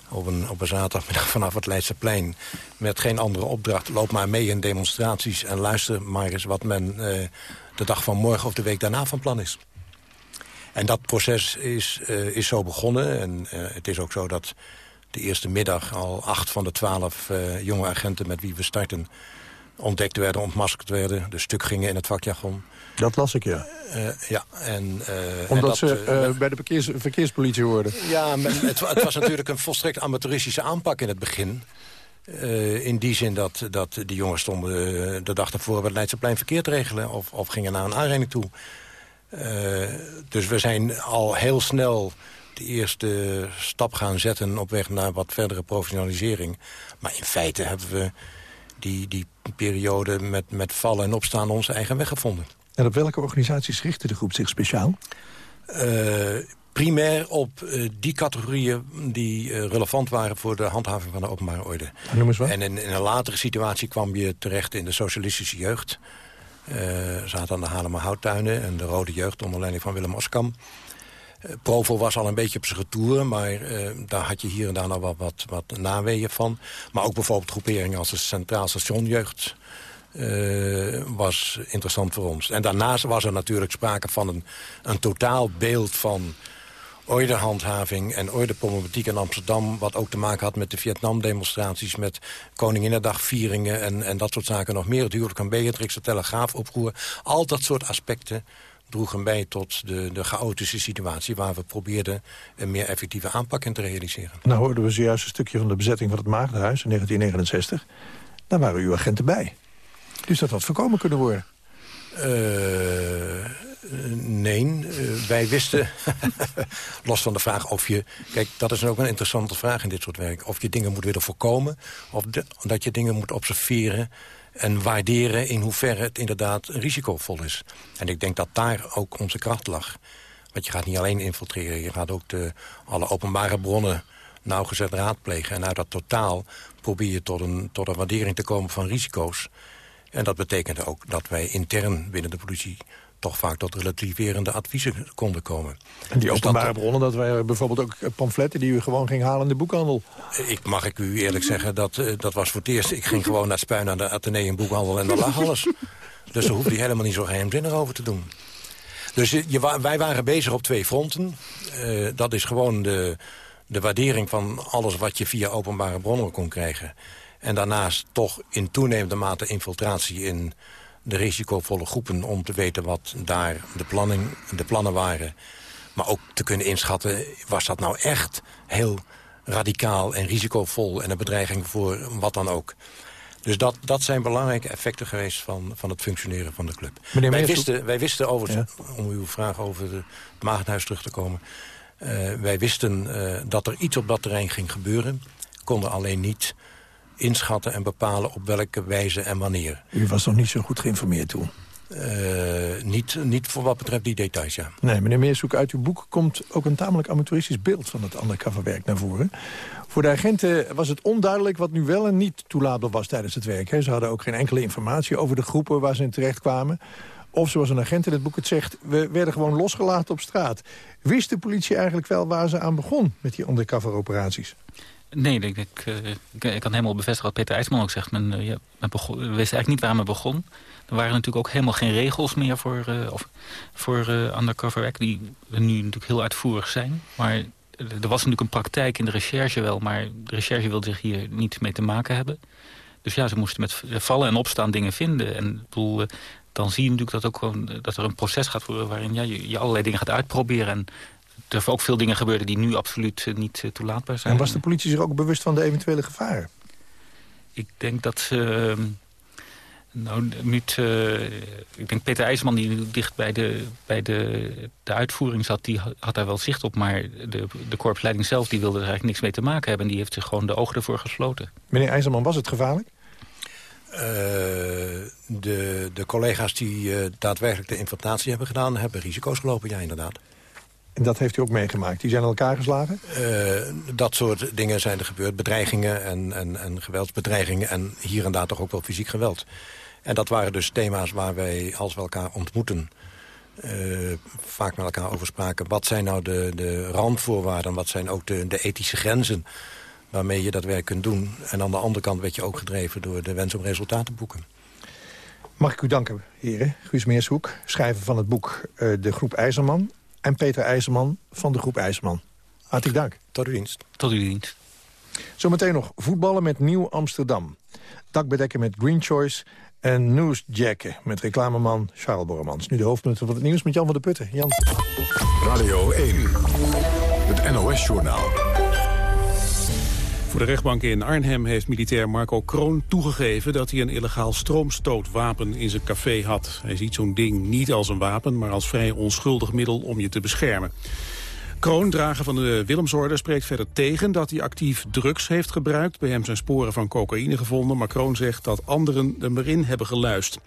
op een, op een zaterdagmiddag *laughs* vanaf het Leidseplein... met geen andere opdracht. Loop maar mee in demonstraties en luister maar eens... wat men de dag van morgen of de week daarna van plan is. En dat proces is, uh, is zo begonnen. En het is ook zo dat de eerste middag al acht van de twaalf jonge agenten... met wie we starten ontdekt werden, ontmaskerd werden. De stuk gingen in het vakjargon. Dat las ik, ja. Ja, en, Omdat en dat, ze bij de verkeers, verkeerspolitie hoorden. Ja, men, het, het, was natuurlijk een volstrekt amateuristische aanpak in het begin. In die zin dat, dat die jongens stonden de dag ervoor... bij het Leidseplein verkeer te regelen of, of gingen naar een aanrijding toe. dus we zijn al heel snel de eerste stap gaan zetten... op weg naar wat verdere professionalisering. Maar in feite hebben we die, die periode met, met vallen en opstaan onze eigen weg gevonden. En op welke organisaties richtte de groep zich speciaal? Uh, primair op uh, die categorieën die uh, relevant waren... voor de handhaving van de openbare orde. Noem eens wat. En in, in, een latere situatie kwam je terecht in de socialistische jeugd. zaten aan de Haarlemmer Houttuinen en de Rode Jeugd... onder leiding van Willem Oskam. Provo was al een beetje op zijn retour, maar uh, daar had je hier en daar nog wat, wat, wat naweeën van. Maar ook bijvoorbeeld groeperingen als de Centraal Station Jeugd... Uh, was interessant voor ons. En daarnaast was er natuurlijk sprake van een, een totaal beeld van ordehandhaving en ordeproblematiek in Amsterdam... wat ook te maken had met de Vietnam-demonstraties... met Koninginnedagvieringen en, en dat soort zaken nog meer. Het huwelijk van Beatrix, de Telegraafoproer. Al dat soort aspecten droegen bij tot de, de chaotische situatie... waar we probeerden een meer effectieve aanpak in te realiseren. Nou hoorden we zojuist een stukje van de bezetting van het Maagdenhuis in 1969. Daar waren uw agenten bij. Dus dat had voorkomen kunnen worden. Uh, nee, uh, wij wisten, *laughs* los van de vraag of je... Kijk, dat is ook een interessante vraag in dit soort werk. Of je dingen moet willen voorkomen, of dat je dingen moet observeren en waarderen in hoeverre het inderdaad risicovol is. En ik denk dat daar ook onze kracht lag. Want je gaat niet alleen infiltreren, je gaat ook de, alle openbare bronnen nauwgezet raadplegen. En uit dat totaal probeer je tot een, tot een waardering te komen van risico's. En dat betekende ook dat wij intern binnen de politie toch vaak tot relativerende adviezen konden komen. En die dus openbare bronnen, dat wij bijvoorbeeld ook pamfletten... die u gewoon ging halen in de boekhandel? Ik mag ik u eerlijk zeggen, dat, dat was voor het eerst... ik ging gewoon naar het spuin aan de Atheneum boekhandel en daar lag alles. Dus daar hoefde je helemaal niet zo geheimzinnig over te doen. Dus je, wij waren bezig op twee fronten. Uh, dat is gewoon de, de waardering van alles wat je via openbare bronnen kon krijgen. En daarnaast toch in toenemende mate infiltratie in de risicovolle groepen... om te weten wat daar de, planning, de plannen waren. Maar ook te kunnen inschatten, was dat nou echt heel radicaal en risicovol... en een bedreiging voor wat dan ook. Dus dat, dat zijn belangrijke effecten geweest van, van het functioneren van de club. Wij wisten, wij wisten overigens, ja. om uw vraag over het Maagdenhuis terug te komen... Uh, wij wisten uh, dat er iets op dat terrein ging gebeuren. Konden alleen niet inschatten en bepalen op welke wijze en wanneer. U was nog niet zo goed geïnformeerd toen? Eh, niet, niet voor wat betreft die details, ja. Nee, meneer Meerzoek, uit uw boek komt ook een tamelijk amateuristisch beeld van het undercoverwerk naar voren. Voor de agenten was het onduidelijk wat nu wel en niet toelaatbaar was tijdens het werk. Hè. Ze hadden ook geen enkele informatie over de groepen waar ze in terecht kwamen. Of zoals een agent in het boek het zegt, we werden gewoon losgelaten op straat. Wist de politie eigenlijk wel waar ze aan begon met die undercover operaties? Nee, ik, eh, ik, ik kan helemaal bevestigen wat Peter IJsman ook zegt. Men, uh, ja, eigenlijk niet waar men begon. Er waren natuurlijk ook helemaal geen regels meer voor, uh, of, voor uh, undercover werk... die nu natuurlijk heel uitvoerig zijn. Maar er was natuurlijk een praktijk in de recherche wel... maar de recherche wilde zich hier niet mee te maken hebben. Dus ja, ze moesten met vallen en opstaan dingen vinden. En bedoel, dan zie je natuurlijk dat, ook gewoon, dat er een proces gaat worden... waarin ja, je, je allerlei dingen gaat uitproberen... en er ook veel dingen gebeurden die nu absoluut niet uh, toelaatbaar zijn. En was de politie zich ook bewust van de eventuele gevaren? Ik denk dat ze... Uh, nou, niet, uh, ik denk Peter IJsman, die dicht bij, de, bij de, de uitvoering zat... die had daar wel zicht op. Maar de, de korpsleiding zelf die wilde er eigenlijk niks mee te maken hebben. En die heeft zich gewoon de ogen ervoor gesloten. Meneer IJsman, was het gevaarlijk? Uh, de, de collega's die uh, daadwerkelijk de infiltratie hebben gedaan... hebben risico's gelopen, ja, inderdaad. En dat heeft u ook meegemaakt? Die zijn aan elkaar geslagen? Uh, dat soort dingen zijn er gebeurd. Bedreigingen en, en, en geweldsbedreigingen. En hier en daar toch ook wel fysiek geweld. En dat waren dus thema's waar wij, als we elkaar ontmoeten... Uh, vaak met elkaar over spraken. Wat zijn nou de, de randvoorwaarden? Wat zijn ook de, de ethische grenzen waarmee je dat werk kunt doen? En aan de andere kant werd je ook gedreven door de wens om resultaten te boeken. Mag ik u danken, heren. Guus Meershoek, schrijver van het boek uh, De Groep IJzerman en Peter IJzerman van de groep IJzerman. Hartelijk dank. Tot uw dienst. Tot uw dienst. Zometeen nog voetballen met Nieuw Amsterdam. Dakbedekken met Green Choice en Newsjacken met reclameman Charles Borremans. Nu de hoofdpunten van het nieuws met Jan van der Putten. Jan. Radio 1, het NOS-journaal. Voor de rechtbank in Arnhem heeft militair Marco Kroon toegegeven dat hij een illegaal stroomstootwapen in zijn café had. Hij ziet zo'n ding niet als een wapen, maar als vrij onschuldig middel om je te beschermen. Kroon, drager van de Willemsorde, spreekt verder tegen dat hij actief drugs heeft gebruikt. Bij hem zijn sporen van cocaïne gevonden, maar Kroon zegt dat anderen er maar hebben geluisterd.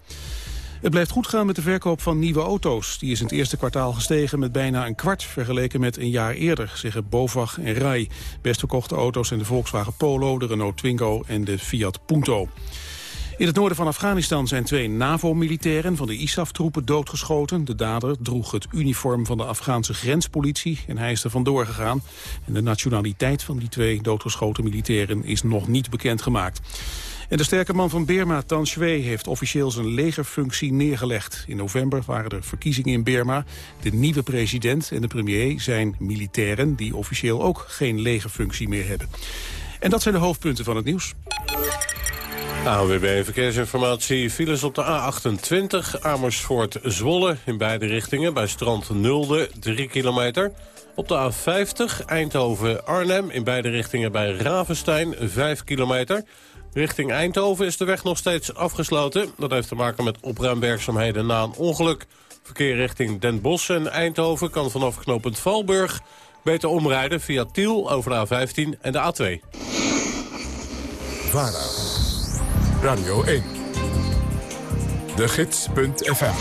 Het blijft goed gaan met de verkoop van nieuwe auto's. Die is in het eerste kwartaal gestegen met bijna een kwart... vergeleken met een jaar eerder, zeggen Bovag en Rai. Best verkochte auto's zijn de Volkswagen Polo, de Renault Twingo en de Fiat Punto. In het noorden van Afghanistan zijn twee NAVO-militairen van de ISAF-troepen doodgeschoten. De dader droeg het uniform van de Afghaanse grenspolitie en hij is er vandoor gegaan. En de nationaliteit van die twee doodgeschoten militairen is nog niet bekendgemaakt. En de sterke man van Birma, Tan Shwe, heeft officieel zijn legerfunctie neergelegd. In november waren er verkiezingen in Birma. De nieuwe president en de premier zijn militairen die officieel ook geen legerfunctie meer hebben. En dat zijn de hoofdpunten van het nieuws. AWB Verkeersinformatie. Files op de A28 Amersfoort-Zwolle in beide richtingen. Bij strand Nulde 3 kilometer. Op de A50 Eindhoven-Arnhem in beide richtingen bij Ravenstein 5 kilometer. Richting Eindhoven is de weg nog steeds afgesloten. Dat heeft te maken met opruimwerkzaamheden na een ongeluk. Verkeer richting Den Bosch en Eindhoven kan vanaf knooppunt Valburg... beter omrijden via Tiel over de A15 en de A2. VARA, Radio 1, de gids.fm,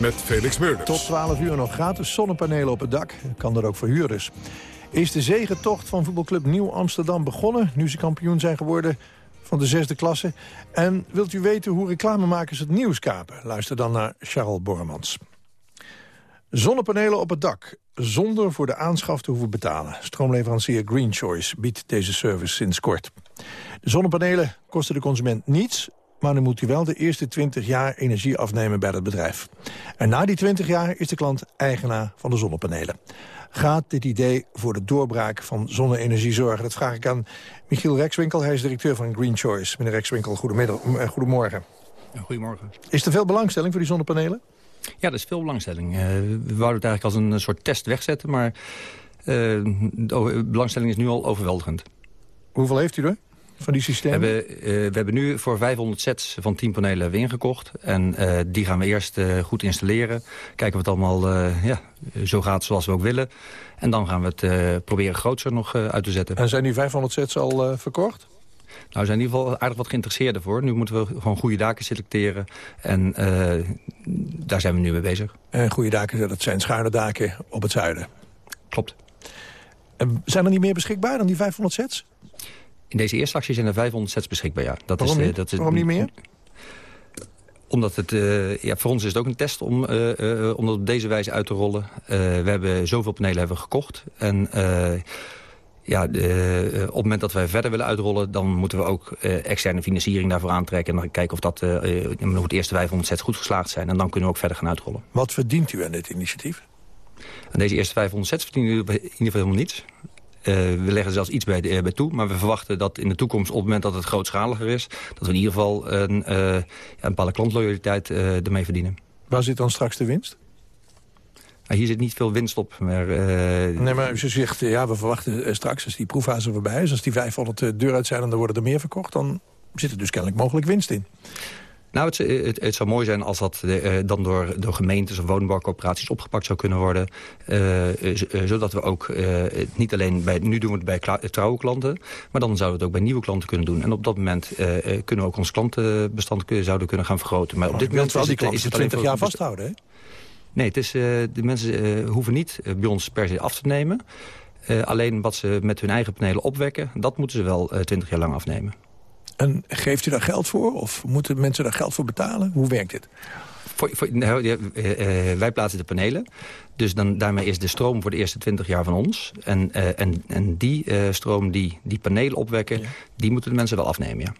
met Felix Meurders. Tot 12 uur nog gratis zonnepanelen op het dak. Kan er ook voor huurders. Is de zegentocht van voetbalclub Nieuw Amsterdam begonnen... nu ze kampioen zijn geworden van de zesde klasse? En wilt u weten hoe reclamemakers het nieuws kapen? Luister dan naar Charles Borremans. Zonnepanelen op het dak, zonder voor de aanschaf te hoeven betalen. Stroomleverancier Green Choice biedt deze service sinds kort. De zonnepanelen kosten de consument niets... maar dan moet hij wel de eerste 20 jaar energie afnemen bij het bedrijf. En na die 20 jaar is de klant eigenaar van de zonnepanelen gaat dit idee voor de doorbraak van zonne-energie zorgen? Dat vraag ik aan Michiel Rexwinkel. Hij is directeur van Green Choice. Meneer Rexwinkel, goedemorgen. goedemorgen. Goedemorgen. Is er veel belangstelling voor die zonnepanelen? Ja, er is veel belangstelling. Uh, we wouden het eigenlijk als een soort test wegzetten... maar uh, de belangstelling is nu al overweldigend. Hoeveel heeft u er? Van die systemen? We hebben, uh, we hebben nu voor 500 sets van 10 panelen weer ingekocht. En uh, die gaan we eerst uh, goed installeren. Kijken of het allemaal ja, zo gaat zoals we ook willen. En dan gaan we het proberen groter nog uit te zetten. En zijn die 500 sets al verkocht? Nou, we zijn in ieder geval aardig wat geïnteresseerden voor. Nu moeten we gewoon goede daken selecteren. En daar zijn we nu mee bezig. En goede daken, dat zijn schuine daken op het zuiden? Klopt. En zijn er niet meer beschikbaar dan die 500 sets? In deze eerste actie zijn er 500 sets beschikbaar, ja. Dat Waarom, is, niet? Dat is, Waarom niet meer? Omdat het, uh, ja, voor ons is het ook een test om, uh, uh, om dat op deze wijze uit te rollen. we hebben zoveel panelen hebben we gekocht. En ja, de, op het moment dat wij verder willen uitrollen... dan moeten we ook externe financiering daarvoor aantrekken... en dan kijken of dat het eerste 500 sets goed geslaagd zijn. En dan kunnen we ook verder gaan uitrollen. Wat verdient u aan dit initiatief? Aan deze eerste 500 sets verdienen we in ieder geval helemaal niets. Uh, we leggen zelfs iets bij, de, bij toe. Maar we verwachten dat in de toekomst, op het moment dat het grootschaliger is... dat we in ieder geval een, uh, een bepaalde klantloyaliteit uh, ermee verdienen. Waar zit dan straks de winst? Nou, hier zit niet veel winst op. Maar, nee, maar u zegt, ja, we verwachten straks, als die proeffase voorbij is... als die 500 deur uit zijn en er worden er meer verkocht... dan zit er dus kennelijk mogelijk winst in. Nou, het, het, het, zou mooi zijn als dat uh, dan door, door gemeentes of woningbouwcorporaties opgepakt zou kunnen worden. Uh, zodat we ook niet alleen bij, nu doen we het bij trouwe klanten, maar dan zouden we het ook bij nieuwe klanten kunnen doen. En op dat moment kunnen we ook ons klantenbestand zouden kunnen gaan vergroten. Maar op dit moment wel die klanten is het 20 jaar vasthouden, hè? Nee, het is, de mensen hoeven niet bij ons per se af te nemen. alleen wat ze met hun eigen panelen opwekken, dat moeten ze wel 20 jaar lang afnemen. En geeft u daar geld voor? Of moeten mensen daar geld voor betalen? Hoe werkt dit? Voor, voor, nou, uh, uh, wij plaatsen de panelen. Dus dan, daarmee is de stroom voor de eerste 20 jaar van ons. En, uh, en, en die stroom die die panelen opwekken, ja. die moeten de mensen wel afnemen, ja.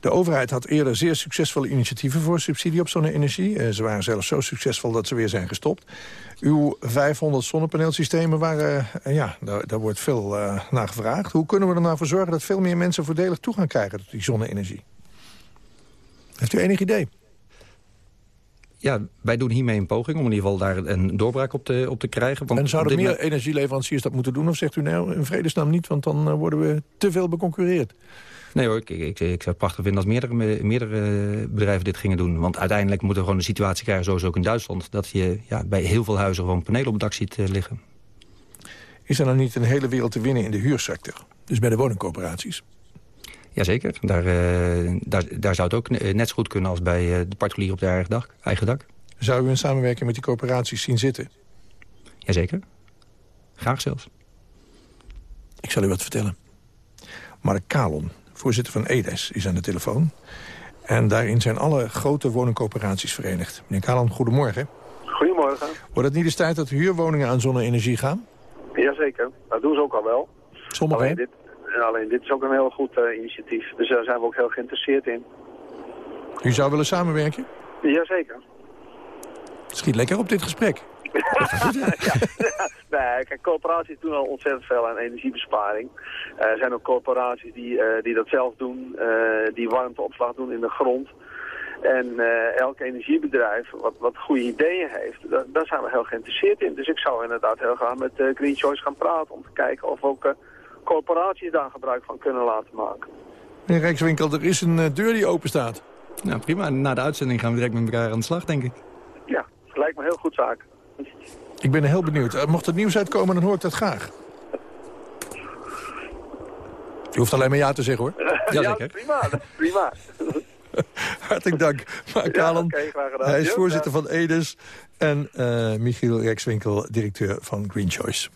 De overheid had eerder zeer succesvolle initiatieven voor subsidie op zonne-energie. Ze waren zelfs zo succesvol dat ze weer zijn gestopt. Uw 500 zonnepaneelsystemen, waren, uh, ja, daar, daar, wordt veel uh, naar gevraagd. Hoe kunnen we er nou voor zorgen dat veel meer mensen voordelig toegang krijgen tot die zonne-energie? Heeft u enig idee? Ja, wij doen hiermee een poging om in ieder geval daar een doorbraak op te, op te krijgen. Want en zouden meer energieleveranciers dat moeten doen? Of zegt u nou in vredesnaam niet, want dan worden we te veel beconcurreerd? Nee hoor, ik, ik, ik zou het prachtig vinden als meerdere, meerdere bedrijven dit gingen doen. Want uiteindelijk moeten we gewoon een situatie krijgen, zoals ook in Duitsland... dat je ja, bij heel veel huizen gewoon panelen op het dak ziet uh, liggen. Is er dan niet een hele wereld te winnen in de huursector? Dus bij de woningcorporaties? Jazeker, daar, uh, daar, daar zou het ook net zo goed kunnen als bij de particulier op de eigen dak, eigen dak. Zou u een samenwerking met die corporaties zien zitten? Jazeker, graag zelfs. Ik zal u wat vertellen. Mark Kalon, voorzitter van EDES, is aan de telefoon. En daarin zijn alle grote woningcoöperaties verenigd. Meneer Kalan, goedemorgen. Goedemorgen. Wordt het niet eens tijd dat huurwoningen aan zonne-energie gaan? Jazeker, dat doen ze ook al wel. Sommige, alleen dit, alleen dit is ook een heel goed uh, initiatief. Dus daar zijn we ook heel geïnteresseerd in. U zou willen samenwerken? Jazeker. Schiet lekker op dit gesprek. *laughs* ja, nee, kijk, corporaties doen al ontzettend veel aan energiebesparing. Eh, er zijn ook corporaties die, uh, die dat zelf doen, uh, die warmteopslag doen in de grond. En elk energiebedrijf wat, wat goede ideeën heeft, daar, daar, zijn we heel geïnteresseerd in. Dus ik zou inderdaad heel graag met Green Choice gaan praten om te kijken of ook corporaties daar gebruik van kunnen laten maken. Meneer Rijkswinkel, er is een deur die open staat. Nou prima, na de uitzending gaan we direct met elkaar aan de slag, denk ik. Ja, lijkt me heel goed zaak. Ik ben heel benieuwd. Uh, mocht er nieuws uitkomen, dan hoor ik dat graag. Je hoeft alleen maar ja te zeggen, hoor. *laughs* Ja, ja prima. prima. *laughs* Hartelijk dank, Mark ja, okay, Hij is voorzitter van EDES. En uh, Michiel Rekswinkel, directeur van Green Choice.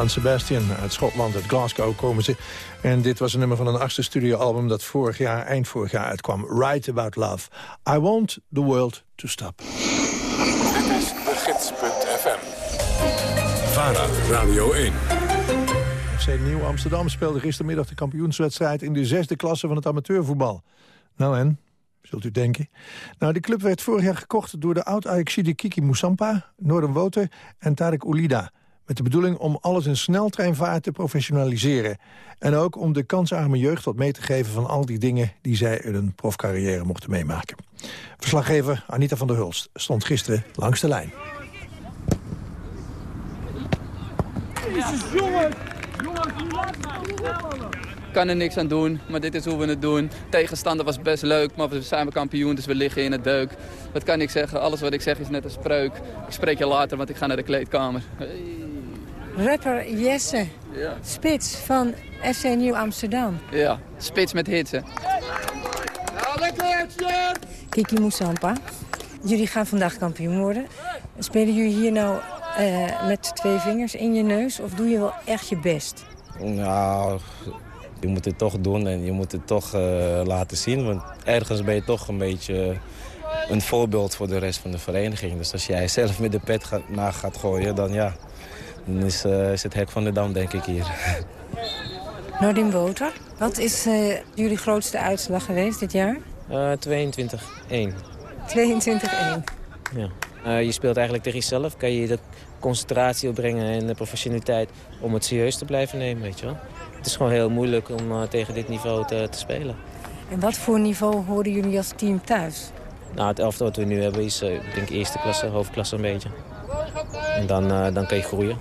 And Sebastian uit Schotland, uit Glasgow komen ze. En dit was een nummer van een achtste studioalbum dat vorig jaar, eind vorig jaar uitkwam. Write About Love. I want the world to stop. Dit is de gids.fm. VARA, Radio 1. FC Nieuw Amsterdam speelde gistermiddag de kampioenswedstrijd... in de zesde klasse van het amateurvoetbal. Nou en, zult u denken. Nou, de club werd vorig jaar gekocht door de oud-Ajaxide Kiki Moussampa... Noorden Woter en Tarek Oulida... met de bedoeling om alles in sneltreinvaart te professionaliseren. En ook om de kansarme jeugd wat mee te geven van al die dingen... die zij in hun profcarrière mochten meemaken. Verslaggever Anita van der Hulst stond gisteren langs de lijn. Jezus, jongen! kan er niks aan doen, maar dit is hoe we het doen. Tegenstander was best leuk, maar we zijn kampioen, dus we liggen in het deuk. Dat kan ik zeggen. Alles wat ik zeg is net een spreuk. Ik spreek je later, want ik ga naar de kleedkamer. Rapper Jesse, Ja, spits van FC Nieuw Amsterdam. ja. spits met hits, hè. Kiki Moussampa, jullie gaan vandaag kampioen worden. Spelen jullie hier nou eh, met twee vingers in je neus of doe je wel echt je best? Nou, je moet het toch doen en je moet het toch eh, laten zien. Want ergens ben je toch een beetje een voorbeeld voor de rest van de vereniging. Dus als jij zelf met de pet gaat, na gaat gooien, dan ja, dan is, eh, is het hek van de dam, denk ik hier. *laughs* Nordin Boter, wat is eh, jullie grootste uitslag geweest dit jaar? Eh 22-1. 22-1. Ja. Je speelt eigenlijk tegen jezelf. Kan je de concentratie opbrengen en de professionaliteit om het serieus te blijven nemen, weet je wel. Het is gewoon heel moeilijk om tegen dit niveau te, te spelen. En wat voor niveau horen jullie als team thuis? Nou, het elftal wat we nu hebben is, ik denk, eerste klasse, hoofdklasse een beetje. En dan, eh, dan kan je groeien.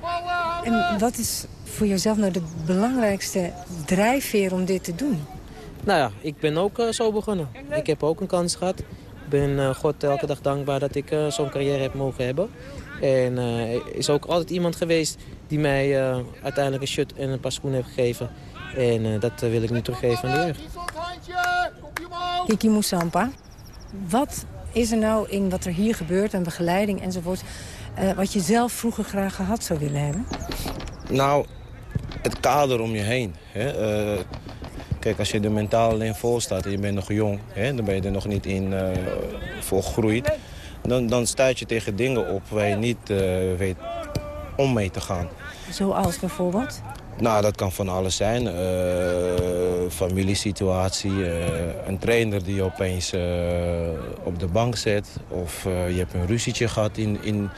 En wat is voor jezelf nou de belangrijkste drijfveer om dit te doen? Nou ja, ik ben ook eh, zo begonnen. Ik heb ook een kans gehad. Ik ben eh, God elke dag dankbaar dat ik zo'n carrière heb mogen hebben. En er is ook altijd iemand geweest die mij uiteindelijk een shirt en een paar schoenen heeft gegeven. En dat wil ik nu teruggeven aan de jeugd. Kiki Moussampa, wat is er nou in wat er hier gebeurt en begeleiding enzovoort... eh, wat je zelf vroeger graag gehad zou willen hebben? Nou, het kader om je heen. Hè? Eh, kijk, als je er mentaal alleen vol staat en je bent nog jong... Hè, dan ben je er nog niet in eh volgroeid... Dan, dan stuit je tegen dingen op waar je niet weet om mee te gaan. Zoals bijvoorbeeld? Nou, dat kan van alles zijn. Uh, familiesituatie, uh, een trainer die opeens uh, op de bank zit. Of je hebt een ruzietje gehad in, in,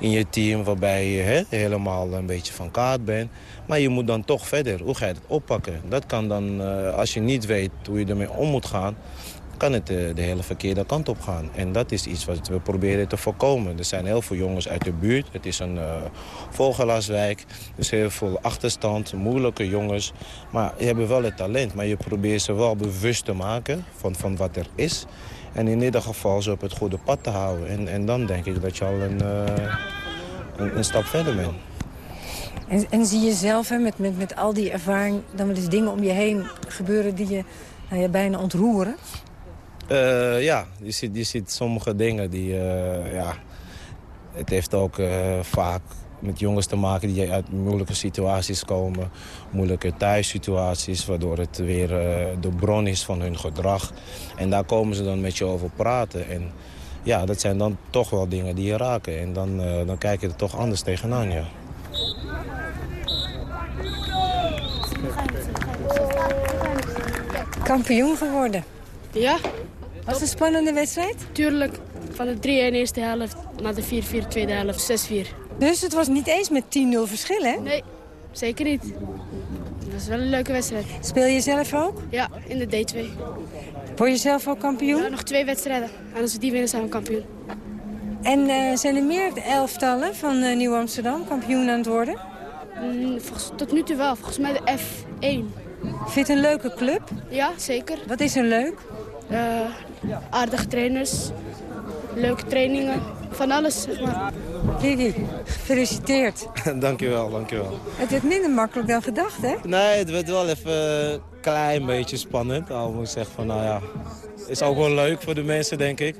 in je team waarbij je helemaal een beetje van kaart bent. Maar je moet dan toch verder. Hoe ga je het oppakken? Dat kan dan, als je niet weet hoe je ermee om moet gaan kan het de, de, hele verkeerde kant op gaan. En dat is iets wat we proberen te voorkomen. Er zijn heel veel jongens uit de buurt. Het is een uh. Er is heel veel achterstand, moeilijke jongens. Maar die hebben wel het talent. Maar je probeert ze wel bewust te maken van, van wat er is. En in ieder geval ze op het goede pad te houden. En, en dan denk ik dat je al een, een, een stap verder bent. En, en, zie je zelf hè, met, met, met al die ervaring dan wel eens dingen om je heen gebeuren die je nou ja, bijna ontroeren? Uh, ja, je ziet, je ziet sommige dingen die... Uh, ja, het heeft ook uh, vaak met jongens te maken die uit moeilijke situaties komen. Moeilijke thuissituaties, waardoor het weer de bron is van hun gedrag. En daar komen ze dan met je over praten. En ja, dat zijn dan toch wel dingen die je raken. En dan, dan kijk je er toch anders tegenaan, ja. Kampioen geworden. Ja, was het een spannende wedstrijd? Tuurlijk. Van de 3-1 eerste helft naar de 4-4 tweede helft, 6-4. Dus het was niet eens met 10-0 verschil, hè? Nee, zeker niet. Het was wel een leuke wedstrijd. Speel je zelf ook? Ja, in de D2. Word je zelf ook kampioen? Ja, nog twee wedstrijden. En als we die winnen, zijn we kampioen. En uh, zijn er meer elftallen van uh, Nieuw-Amsterdam kampioen aan het worden? Mm, volgens, tot nu toe wel. Volgens mij de F1. Vind je het een leuke club? Ja, zeker. Wat is er leuk? Uh, aardige trainers, leuke trainingen, van alles zeg maar. Kiki, gefeliciteerd. *laughs* dankjewel, dankjewel. Het werd minder makkelijk dan gedacht, hè? Nee, het werd wel even een klein beetje spannend. Al moet ik zeggen van, nou ja, is ook wel leuk voor de mensen, denk ik.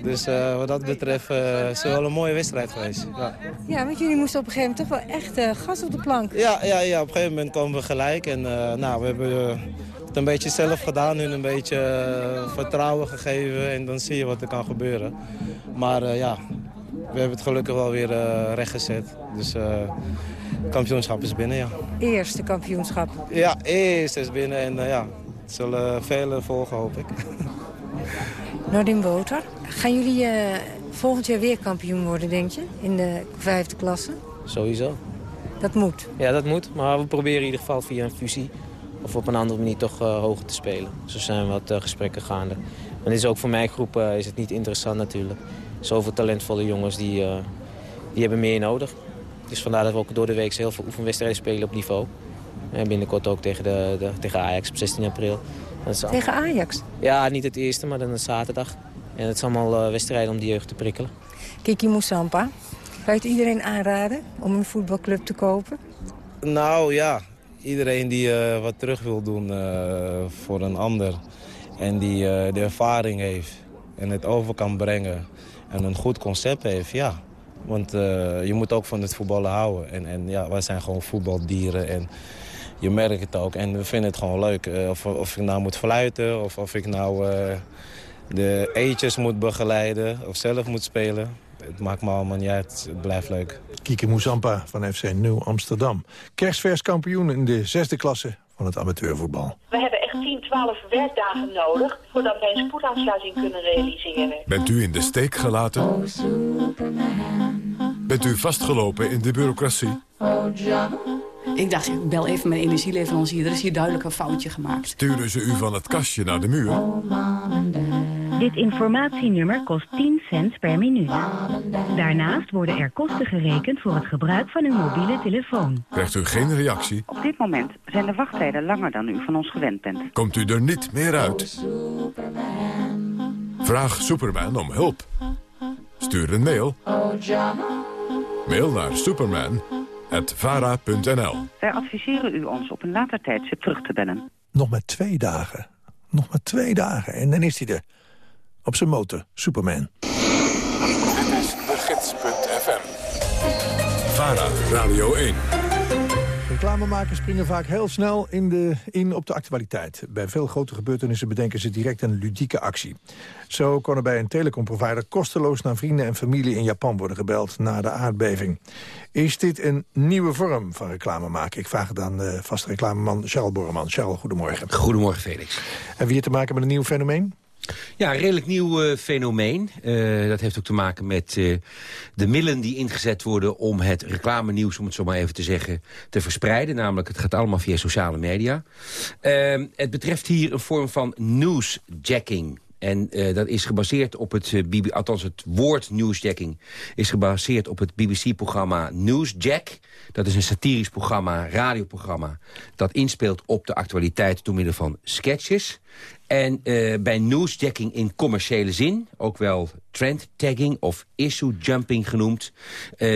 Dus uh, wat dat betreft uh, is het wel een mooie wedstrijd geweest. Ja. ja, want jullie moesten op een gegeven moment toch wel echt uh, gas op de plank. Ja, ja, ja, op een gegeven moment komen we gelijk. En nou, we hebben het een beetje zelf gedaan, hun een beetje vertrouwen gegeven. En dan zie je wat er kan gebeuren. Maar ja, we hebben het gelukkig wel weer rechtgezet. Dus kampioenschap is binnen, ja. Eerste kampioenschap? Ja, eerst is binnen. En ja, het zullen vele volgen, hoop ik. *laughs* Nordin Boter, gaan jullie uh, volgend jaar weer kampioen worden, denk je? In de vijfde klasse? Sowieso. Dat moet? Ja, dat moet. Maar we proberen in ieder geval via een fusie... of op een andere manier toch uh, hoger te spelen. Zo zijn wat uh, gesprekken gaande. Maar dit is ook voor mijn groep is het niet interessant natuurlijk. Zoveel talentvolle jongens die, die hebben meer nodig. Dus vandaar dat we ook door de week heel veel oefenwedstrijden spelen op niveau. En binnenkort ook tegen, de, de, tegen Ajax op 16 april. Tegen Ajax? Ja, niet het eerste, maar dan een zaterdag. En het is allemaal uh, wedstrijden om die jeugd te prikkelen. Kiki Moussampa, kan je het iedereen aanraden om een voetbalclub te kopen? Nou ja, iedereen die uh, wat terug wil doen uh, voor een ander... en die de ervaring heeft en het over kan brengen en een goed concept heeft, ja... Want je moet ook van het voetballen houden. En, en ja, wij zijn gewoon voetbaldieren. En je merkt het ook. En we vinden het gewoon leuk. Uh, of, of ik nou moet fluiten, of of ik nou uh, de eetjes moet begeleiden, of zelf moet spelen. Het maakt me allemaal niet uit. Het blijft leuk. Kieke Mouzampa van FC Nieuw Amsterdam. Kerstvers kampioen in de zesde klasse van het amateurvoetbal. We hebben echt 10, 12 werkdagen nodig voordat wij een spoedaansluiting kunnen realiseren. Bent u in de steek gelaten? Bent u vastgelopen in de bureaucratie? Ik dacht, ik bel even mijn energieleverancier. Er is hier duidelijk een foutje gemaakt. Sturen ze u van het kastje naar de muur? Dit informatienummer kost 10 cent per minuut. Daarnaast worden er kosten gerekend voor het gebruik van uw mobiele telefoon. Krijgt u geen reactie? Op dit moment zijn de wachttijden langer dan u van ons gewend bent. Komt u er niet meer uit? Vraag Superman om hulp. Stuur een mail. Mail naar superman.vara.nl Wij adviseren u ons op een later tijdstip terug te bellen. Nog maar twee dagen. Nog maar twee dagen. En dan is hij er. Op zijn motor, Superman. Dit is de gids.fm. VARA, Radio 1. Reclamemakers springen vaak heel snel in, de, in op de actualiteit. Bij veel grote gebeurtenissen bedenken ze direct een ludieke actie. Zo kon er bij een telecomprovider kosteloos naar vrienden en familie in Japan worden gebeld na de aardbeving. Is dit een nieuwe vorm van reclame maken? Ik vraag het aan de vaste reclameman Charles Borreman. Charles, goedemorgen. Goedemorgen, Felix. En wie te maken met een nieuw fenomeen? Ja, een redelijk nieuw uh, fenomeen. Uh, dat heeft ook te maken met uh, de middelen die ingezet worden... om het reclame-nieuws, om het zo maar even te zeggen, te verspreiden. Namelijk, het gaat allemaal via sociale media. Ehm, het betreft hier een vorm van newsjacking. En dat is gebaseerd op het, althans het woord newsjacking... is gebaseerd op het BBC-programma Newsjack. Dat is een satirisch programma, radioprogramma... dat inspeelt op de actualiteit door middel van sketches. En uh, bij newsjacking in commerciële zin, ook wel trendtagging of issue jumping genoemd...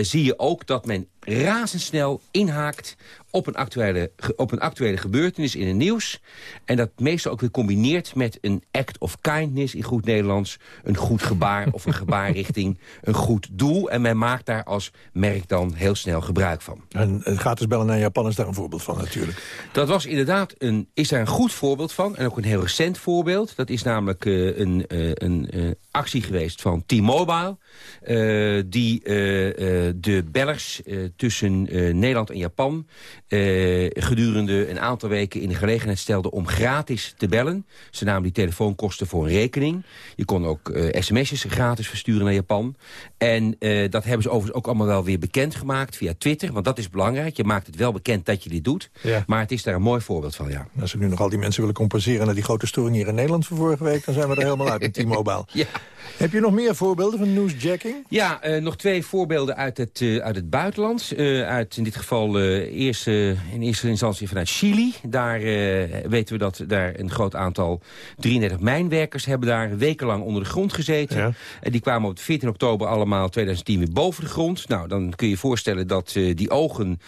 zie je ook dat men razendsnel inhaakt op een, actuele, op een actuele gebeurtenis in het nieuws. En dat meestal ook weer combineert met een act of kindness in goed Nederlands. Een goed gebaar of een gebaar richting *laughs* een goed doel. En men maakt daar als merk dan heel snel gebruik van. En gratis bellen naar Japan is daar een voorbeeld van natuurlijk. Dat was inderdaad een, is daar een goed voorbeeld van. En ook een heel recent voorbeeld. Dat is namelijk uh, een, uh, een uh, actie geweest van T-Mobile. die de bellers tussen Nederland en Japan gedurende een aantal weken in de gelegenheid stelde om gratis te bellen. Ze namen die telefoonkosten voor een rekening. Je kon ook sms'jes gratis versturen naar Japan. En dat hebben ze overigens ook allemaal wel weer bekendgemaakt via Twitter. Want dat is belangrijk. Je maakt het wel bekend dat je dit doet. Ja. Maar het is daar een mooi voorbeeld van, ja. Als we nu nog al die mensen willen compenseren... naar die grote storing hier in Nederland van vorige week... dan zijn we er helemaal uit met T-Mobile. *laughs* ja. Heb je nog meer voorbeelden van newsjacking? Ja, uh, nog twee voorbeelden uit het, uh, uit het buitenland. Uh, uit in dit geval eerst, in eerste instantie vanuit Chili. Daar weten we dat daar een groot aantal 33 mijnwerkers... hebben daar wekenlang onder de grond gezeten. Ja. En die kwamen op 14 oktober allemaal 2010 weer boven de grond. Nou, dan kun je je voorstellen dat die ogen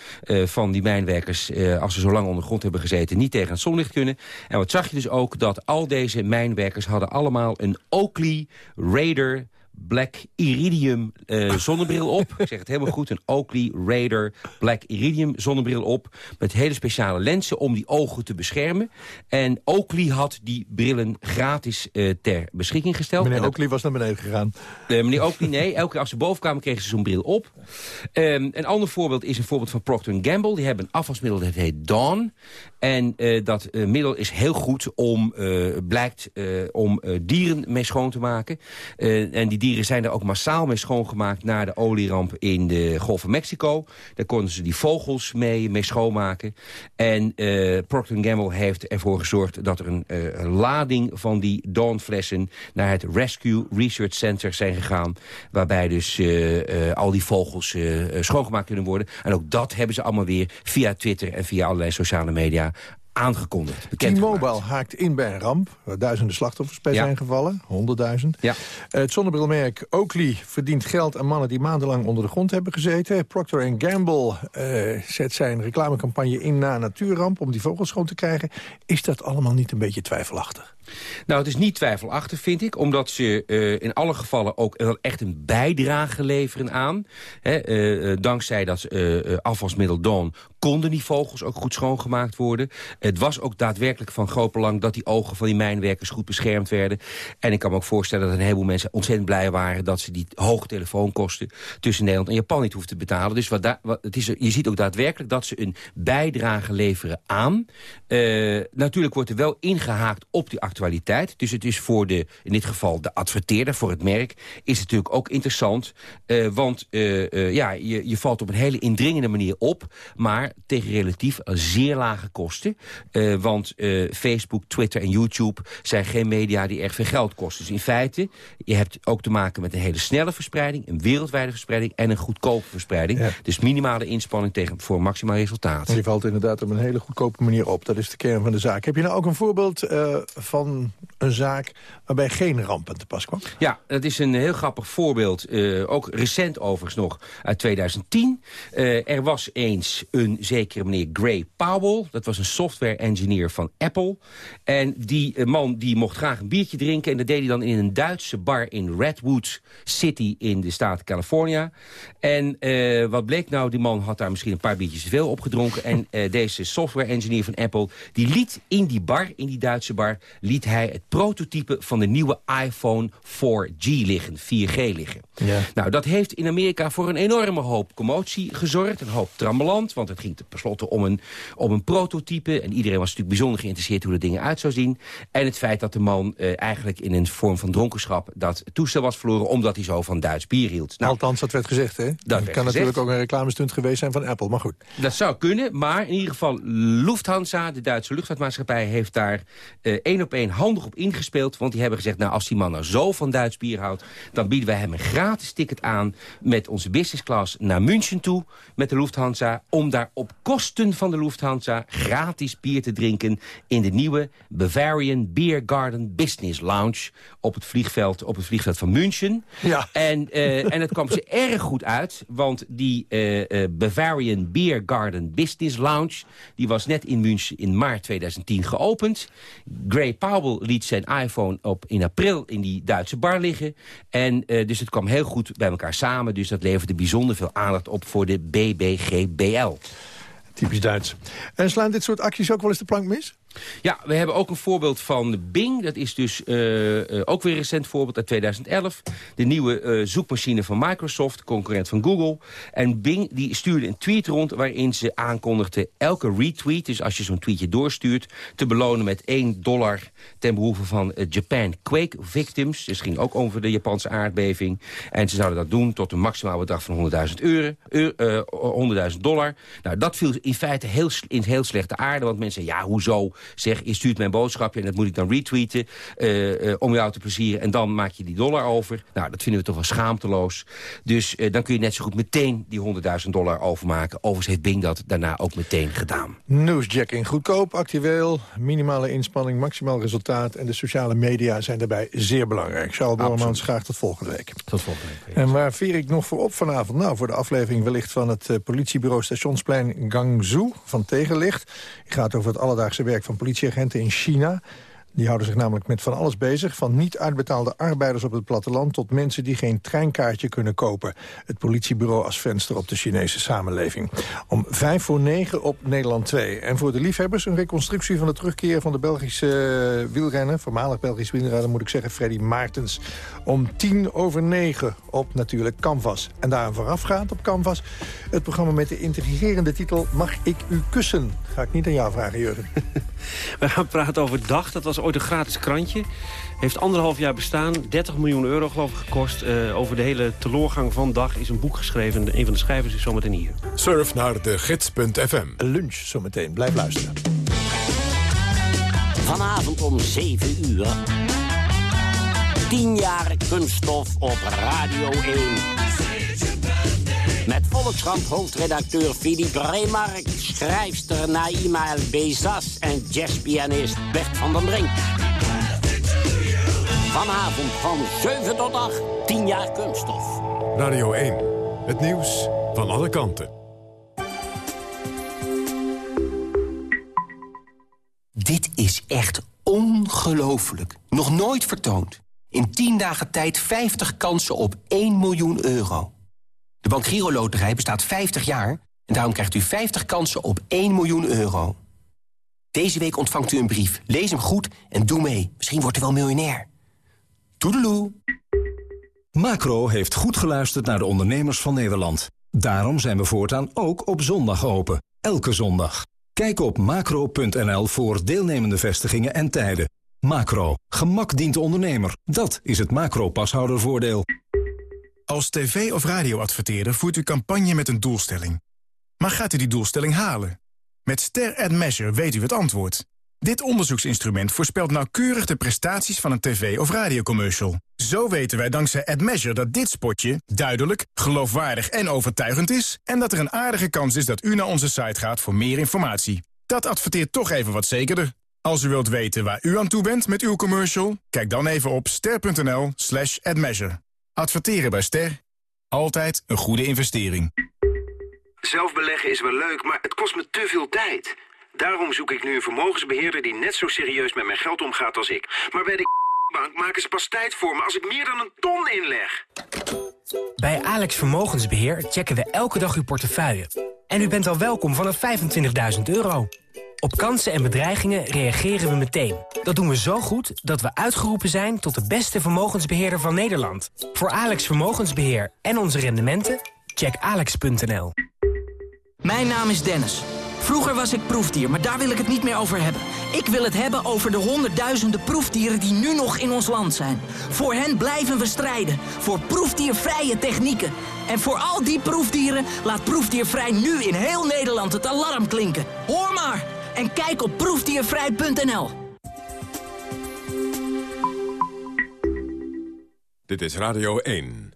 van die mijnwerkers... als ze zo lang onder de grond hebben gezeten, niet tegen het zonlicht kunnen. En wat zag je dus ook? Dat al deze mijnwerkers hadden allemaal een Oakley Raider Black Iridium uh, zonnebril op. Ik zeg het helemaal goed. Een Oakley Raider Black Iridium zonnebril op. Met hele speciale lenzen om die ogen te beschermen. En Oakley had die brillen gratis uh, ter beschikking gesteld. Meneer Oakley was naar beneden gegaan. Uh, meneer Oakley, nee. Elke keer als ze boven kwamen kregen ze zo'n bril op. Um, een ander voorbeeld is een voorbeeld van Procter Gamble. Die hebben een afwasmiddel dat heet Dawn. En dat middel is heel goed om, blijkt, om dieren mee schoon te maken. en die dieren zijn er ook massaal mee schoongemaakt... na de olieramp in de Golf van Mexico. Daar konden ze die vogels mee, mee schoonmaken. En uh, Procter Gamble heeft ervoor gezorgd dat er een, een lading van die Dawn-flessen... naar het Rescue Research Center zijn gegaan. Waarbij dus uh, al die vogels schoongemaakt kunnen worden. En ook dat hebben ze allemaal weer via Twitter en via allerlei sociale media aangekondigd. T-Mobile haakt in bij een ramp, waar duizenden slachtoffers bij ja. zijn gevallen. Honderdduizend. Ja. Het zonnebrilmerk Oakley verdient geld aan mannen die maandenlang onder de grond hebben gezeten. Procter Gamble uh, zet zijn reclamecampagne in na natuurramp om die vogels schoon te krijgen. Is dat allemaal niet een beetje twijfelachtig? Nou, het is niet twijfelachtig, vind ik. Omdat ze uh, in alle gevallen ook echt een bijdrage leveren aan. Hè, uh, dankzij dat uh, afwasmiddel Dawn konden die vogels ook goed schoongemaakt worden. Het was ook daadwerkelijk van groot belang dat die ogen van die mijnwerkers goed beschermd werden. En ik kan me ook voorstellen dat een heleboel mensen ontzettend blij waren... dat ze die hoge telefoonkosten tussen Nederland en Japan niet hoefden te betalen. Dus wat het is, je ziet ook daadwerkelijk dat ze een bijdrage leveren aan. natuurlijk wordt er wel ingehaakt op die actualiteit. Dus het is voor de, in dit geval de adverteerder, voor het merk... is het natuurlijk ook interessant. Uh, want uh, ja, je, je valt op een hele indringende manier op... maar tegen relatief zeer lage kosten. want Facebook, Twitter en YouTube zijn geen media die erg veel geld kosten. Dus in feite, je hebt ook te maken met een hele snelle verspreiding... een wereldwijde verspreiding en een goedkope verspreiding. Ja. Dus minimale inspanning tegen, voor maximaal resultaat. Je valt inderdaad op een hele goedkope manier op. Dat is de kern van de zaak. Heb je nou ook een voorbeeld van een zaak waarbij geen rampen te pas kwam? Ja, dat is een heel grappig voorbeeld. Ook recent overigens nog uit 2010. Uh, er was eens een zekere meneer Gray Powell. Dat was een software engineer van Apple. En die eh, man die mocht graag een biertje drinken. En dat deed hij dan in een Duitse bar in Redwood City in de staat California. En uh, wat bleek nou, die man had daar misschien een paar biertjes te veel opgedronken. En uh, *laughs* deze software engineer van Apple, die liet in die bar, in die Duitse bar... liet hij het prototype van de nieuwe iPhone 4G liggen, 4G liggen. Ja. Nou, dat heeft in Amerika voor een enorme hoop commotie gezorgd. Een hoop trammeland, want het ging tenslotte om een, om een prototype. En iedereen was natuurlijk bijzonder geïnteresseerd hoe de dingen uit zou zien. En het feit dat de man uh, eigenlijk in een vorm van dronkenschap... dat toestel was verloren omdat hij zo van Duits bier hield. Nou, Althans, dat werd gezegd, hè? Dat kan natuurlijk ook een reclamestunt geweest zijn van Apple, maar goed. Dat zou kunnen, maar in ieder geval Lufthansa, de Duitse luchtvaartmaatschappij... heeft daar één op één handig op ingespeeld. Want die hebben gezegd, nou, als die man nou zo van Duits bier houdt... dan bieden wij hem een gratis ticket aan met onze business class naar München toe... met de Lufthansa, om daar op kosten van de Lufthansa... gratis bier te drinken in de nieuwe Bavarian Beer Garden Business Lounge... op het vliegveld, op het vliegveld van München. Ja. En, uh, en het kwam ze *laughs* erg goed uit, want die uh, uh, Bavarian Beer Garden Business Lounge... die was net in München in maart 2010 geopend. Gray Powell liet zijn iPhone op in april in die Duitse bar liggen. En dus het kwam heel goed bij elkaar samen. Dus dat leverde bijzonder veel aandacht op voor de BBGBL. Typisch Duits. En slaan dit soort acties ook wel eens de plank mis? Ja, we hebben ook een voorbeeld van Bing. Dat is dus uh, uh, ook weer een recent voorbeeld uit 2011. De nieuwe uh, zoekmachine van Microsoft, concurrent van Google. En Bing die stuurde een tweet rond waarin ze aankondigde elke retweet... dus als je zo'n tweetje doorstuurt, te belonen met 1 dollar... ten behoeve van Japan Quake Victims. Dus ging ook over de Japanse aardbeving. En ze zouden dat doen tot een maximaal bedrag van 100.000 euro, euro 100.000 dollar. Nou, dat viel in feite heel, in heel slechte aarde, want mensen ja, hoezo zeg, je stuurt mijn boodschapje en dat moet ik dan retweeten uh, uh, om jou te plezieren en dan maak je die dollar over. Nou, dat vinden we toch wel schaamteloos. Dus uh, dan kun je net zo goed meteen die 100.000 dollar overmaken. Overigens heeft Bing dat daarna ook meteen gedaan. Newsjacking, goedkoop, actueel, minimale inspanning, maximaal resultaat en de sociale media zijn daarbij zeer belangrijk. Charles Bormans, graag tot volgende week. Tot volgende week. En waar vier ik nog voor op vanavond? Nou, voor de aflevering wellicht van het politiebureau Stationsplein Gangzhou van Tegenlicht. Het gaat over het alledaagse werk van politieagenten in China. Die houden zich namelijk met van alles bezig. Van niet uitbetaalde arbeiders op het platteland... tot mensen die geen treinkaartje kunnen kopen. Het politiebureau als venster op de Chinese samenleving. Om vijf voor negen op Nederland 2. En voor de liefhebbers een reconstructie van de terugkeer... van de Belgische uh, wielrenner, voormalig Belgisch wielrenner... moet ik zeggen, Freddy Maartens. Om tien over negen op natuurlijk Canvas. En daar voorafgaand op Canvas... het programma met de intrigerende titel... Mag ik u kussen? Ga ik niet aan jou vragen, Jurgen. *laughs* *laughs* We gaan praten over Dag. Dat was ooit een gratis krantje. Heeft anderhalf jaar bestaan. 30 miljoen euro geloof ik gekost. Uh, over de hele teloorgang van Dag is een boek geschreven. Een van de schrijvers is zometeen hier. Surf naar de gids.fm. Lunch zometeen. Blijf luisteren. Vanavond om 7 uur. 10 jaar kunststof op Radio 1. Met Volkskrant hoofdredacteur Philippe Remark, schrijfster Naima El Bezas en jazzpianist Bert van den Brink. Vanavond van 7 tot 8, 10 jaar kunststof. Radio 1, het nieuws van alle kanten. Dit is echt ongelooflijk. Nog nooit vertoond. In 10 dagen tijd 50 kansen op 1 miljoen euro. De Bank Giro Loterij bestaat 50 jaar en daarom krijgt u 50 kansen op 1 miljoen euro. Deze week ontvangt u een brief. Lees hem goed en doe mee. Misschien wordt u wel miljonair. Toedeloe. Macro heeft goed geluisterd naar de ondernemers van Nederland. Daarom zijn we voortaan ook op zondag open. Elke zondag. Kijk op macro.nl voor deelnemende vestigingen en tijden. Macro. Gemak dient de ondernemer. Dat is het macro-pashoudervoordeel. Als tv- of radioadverteerder voert u campagne met een doelstelling. Maar gaat u die doelstelling halen? Met Ster Ad Measure weet u het antwoord. Dit onderzoeksinstrument voorspelt nauwkeurig de prestaties van een tv- of radiocommercial. Zo weten wij dankzij AdMeasure dat dit spotje duidelijk, geloofwaardig en overtuigend is... en dat er een aardige kans is dat u naar onze site gaat voor meer informatie. Dat adverteert toch even wat zekerder. Als u wilt weten waar u aan toe bent met uw commercial... kijk dan even op ster.nl slash admeasure. Adverteren bij Ster. Altijd een goede investering. Zelf beleggen is wel leuk, maar het kost me te veel tijd. Daarom zoek ik nu een vermogensbeheerder die net zo serieus met mijn geld omgaat als ik. Maar bij de *laughs* bank maken ze pas tijd voor me als ik meer dan een ton inleg. Bij Alex Vermogensbeheer checken we elke dag uw portefeuille. En u bent al welkom vanaf 25.000 euro. Op kansen en bedreigingen reageren we meteen. Dat doen we zo goed dat we uitgeroepen zijn tot de beste vermogensbeheerder van Nederland. Voor Alex Vermogensbeheer en onze rendementen, check alex.nl. Mijn naam is Dennis. Vroeger was ik proefdier, maar daar wil ik het niet meer over hebben. Ik wil het hebben over de honderdduizenden proefdieren die nu nog in ons land zijn. Voor hen blijven we strijden. Voor proefdiervrije technieken. En voor al die proefdieren laat Proefdiervrij nu in heel Nederland het alarm klinken. Hoor maar! En kijk op proefdiervrij.nl. Dit is Radio 1.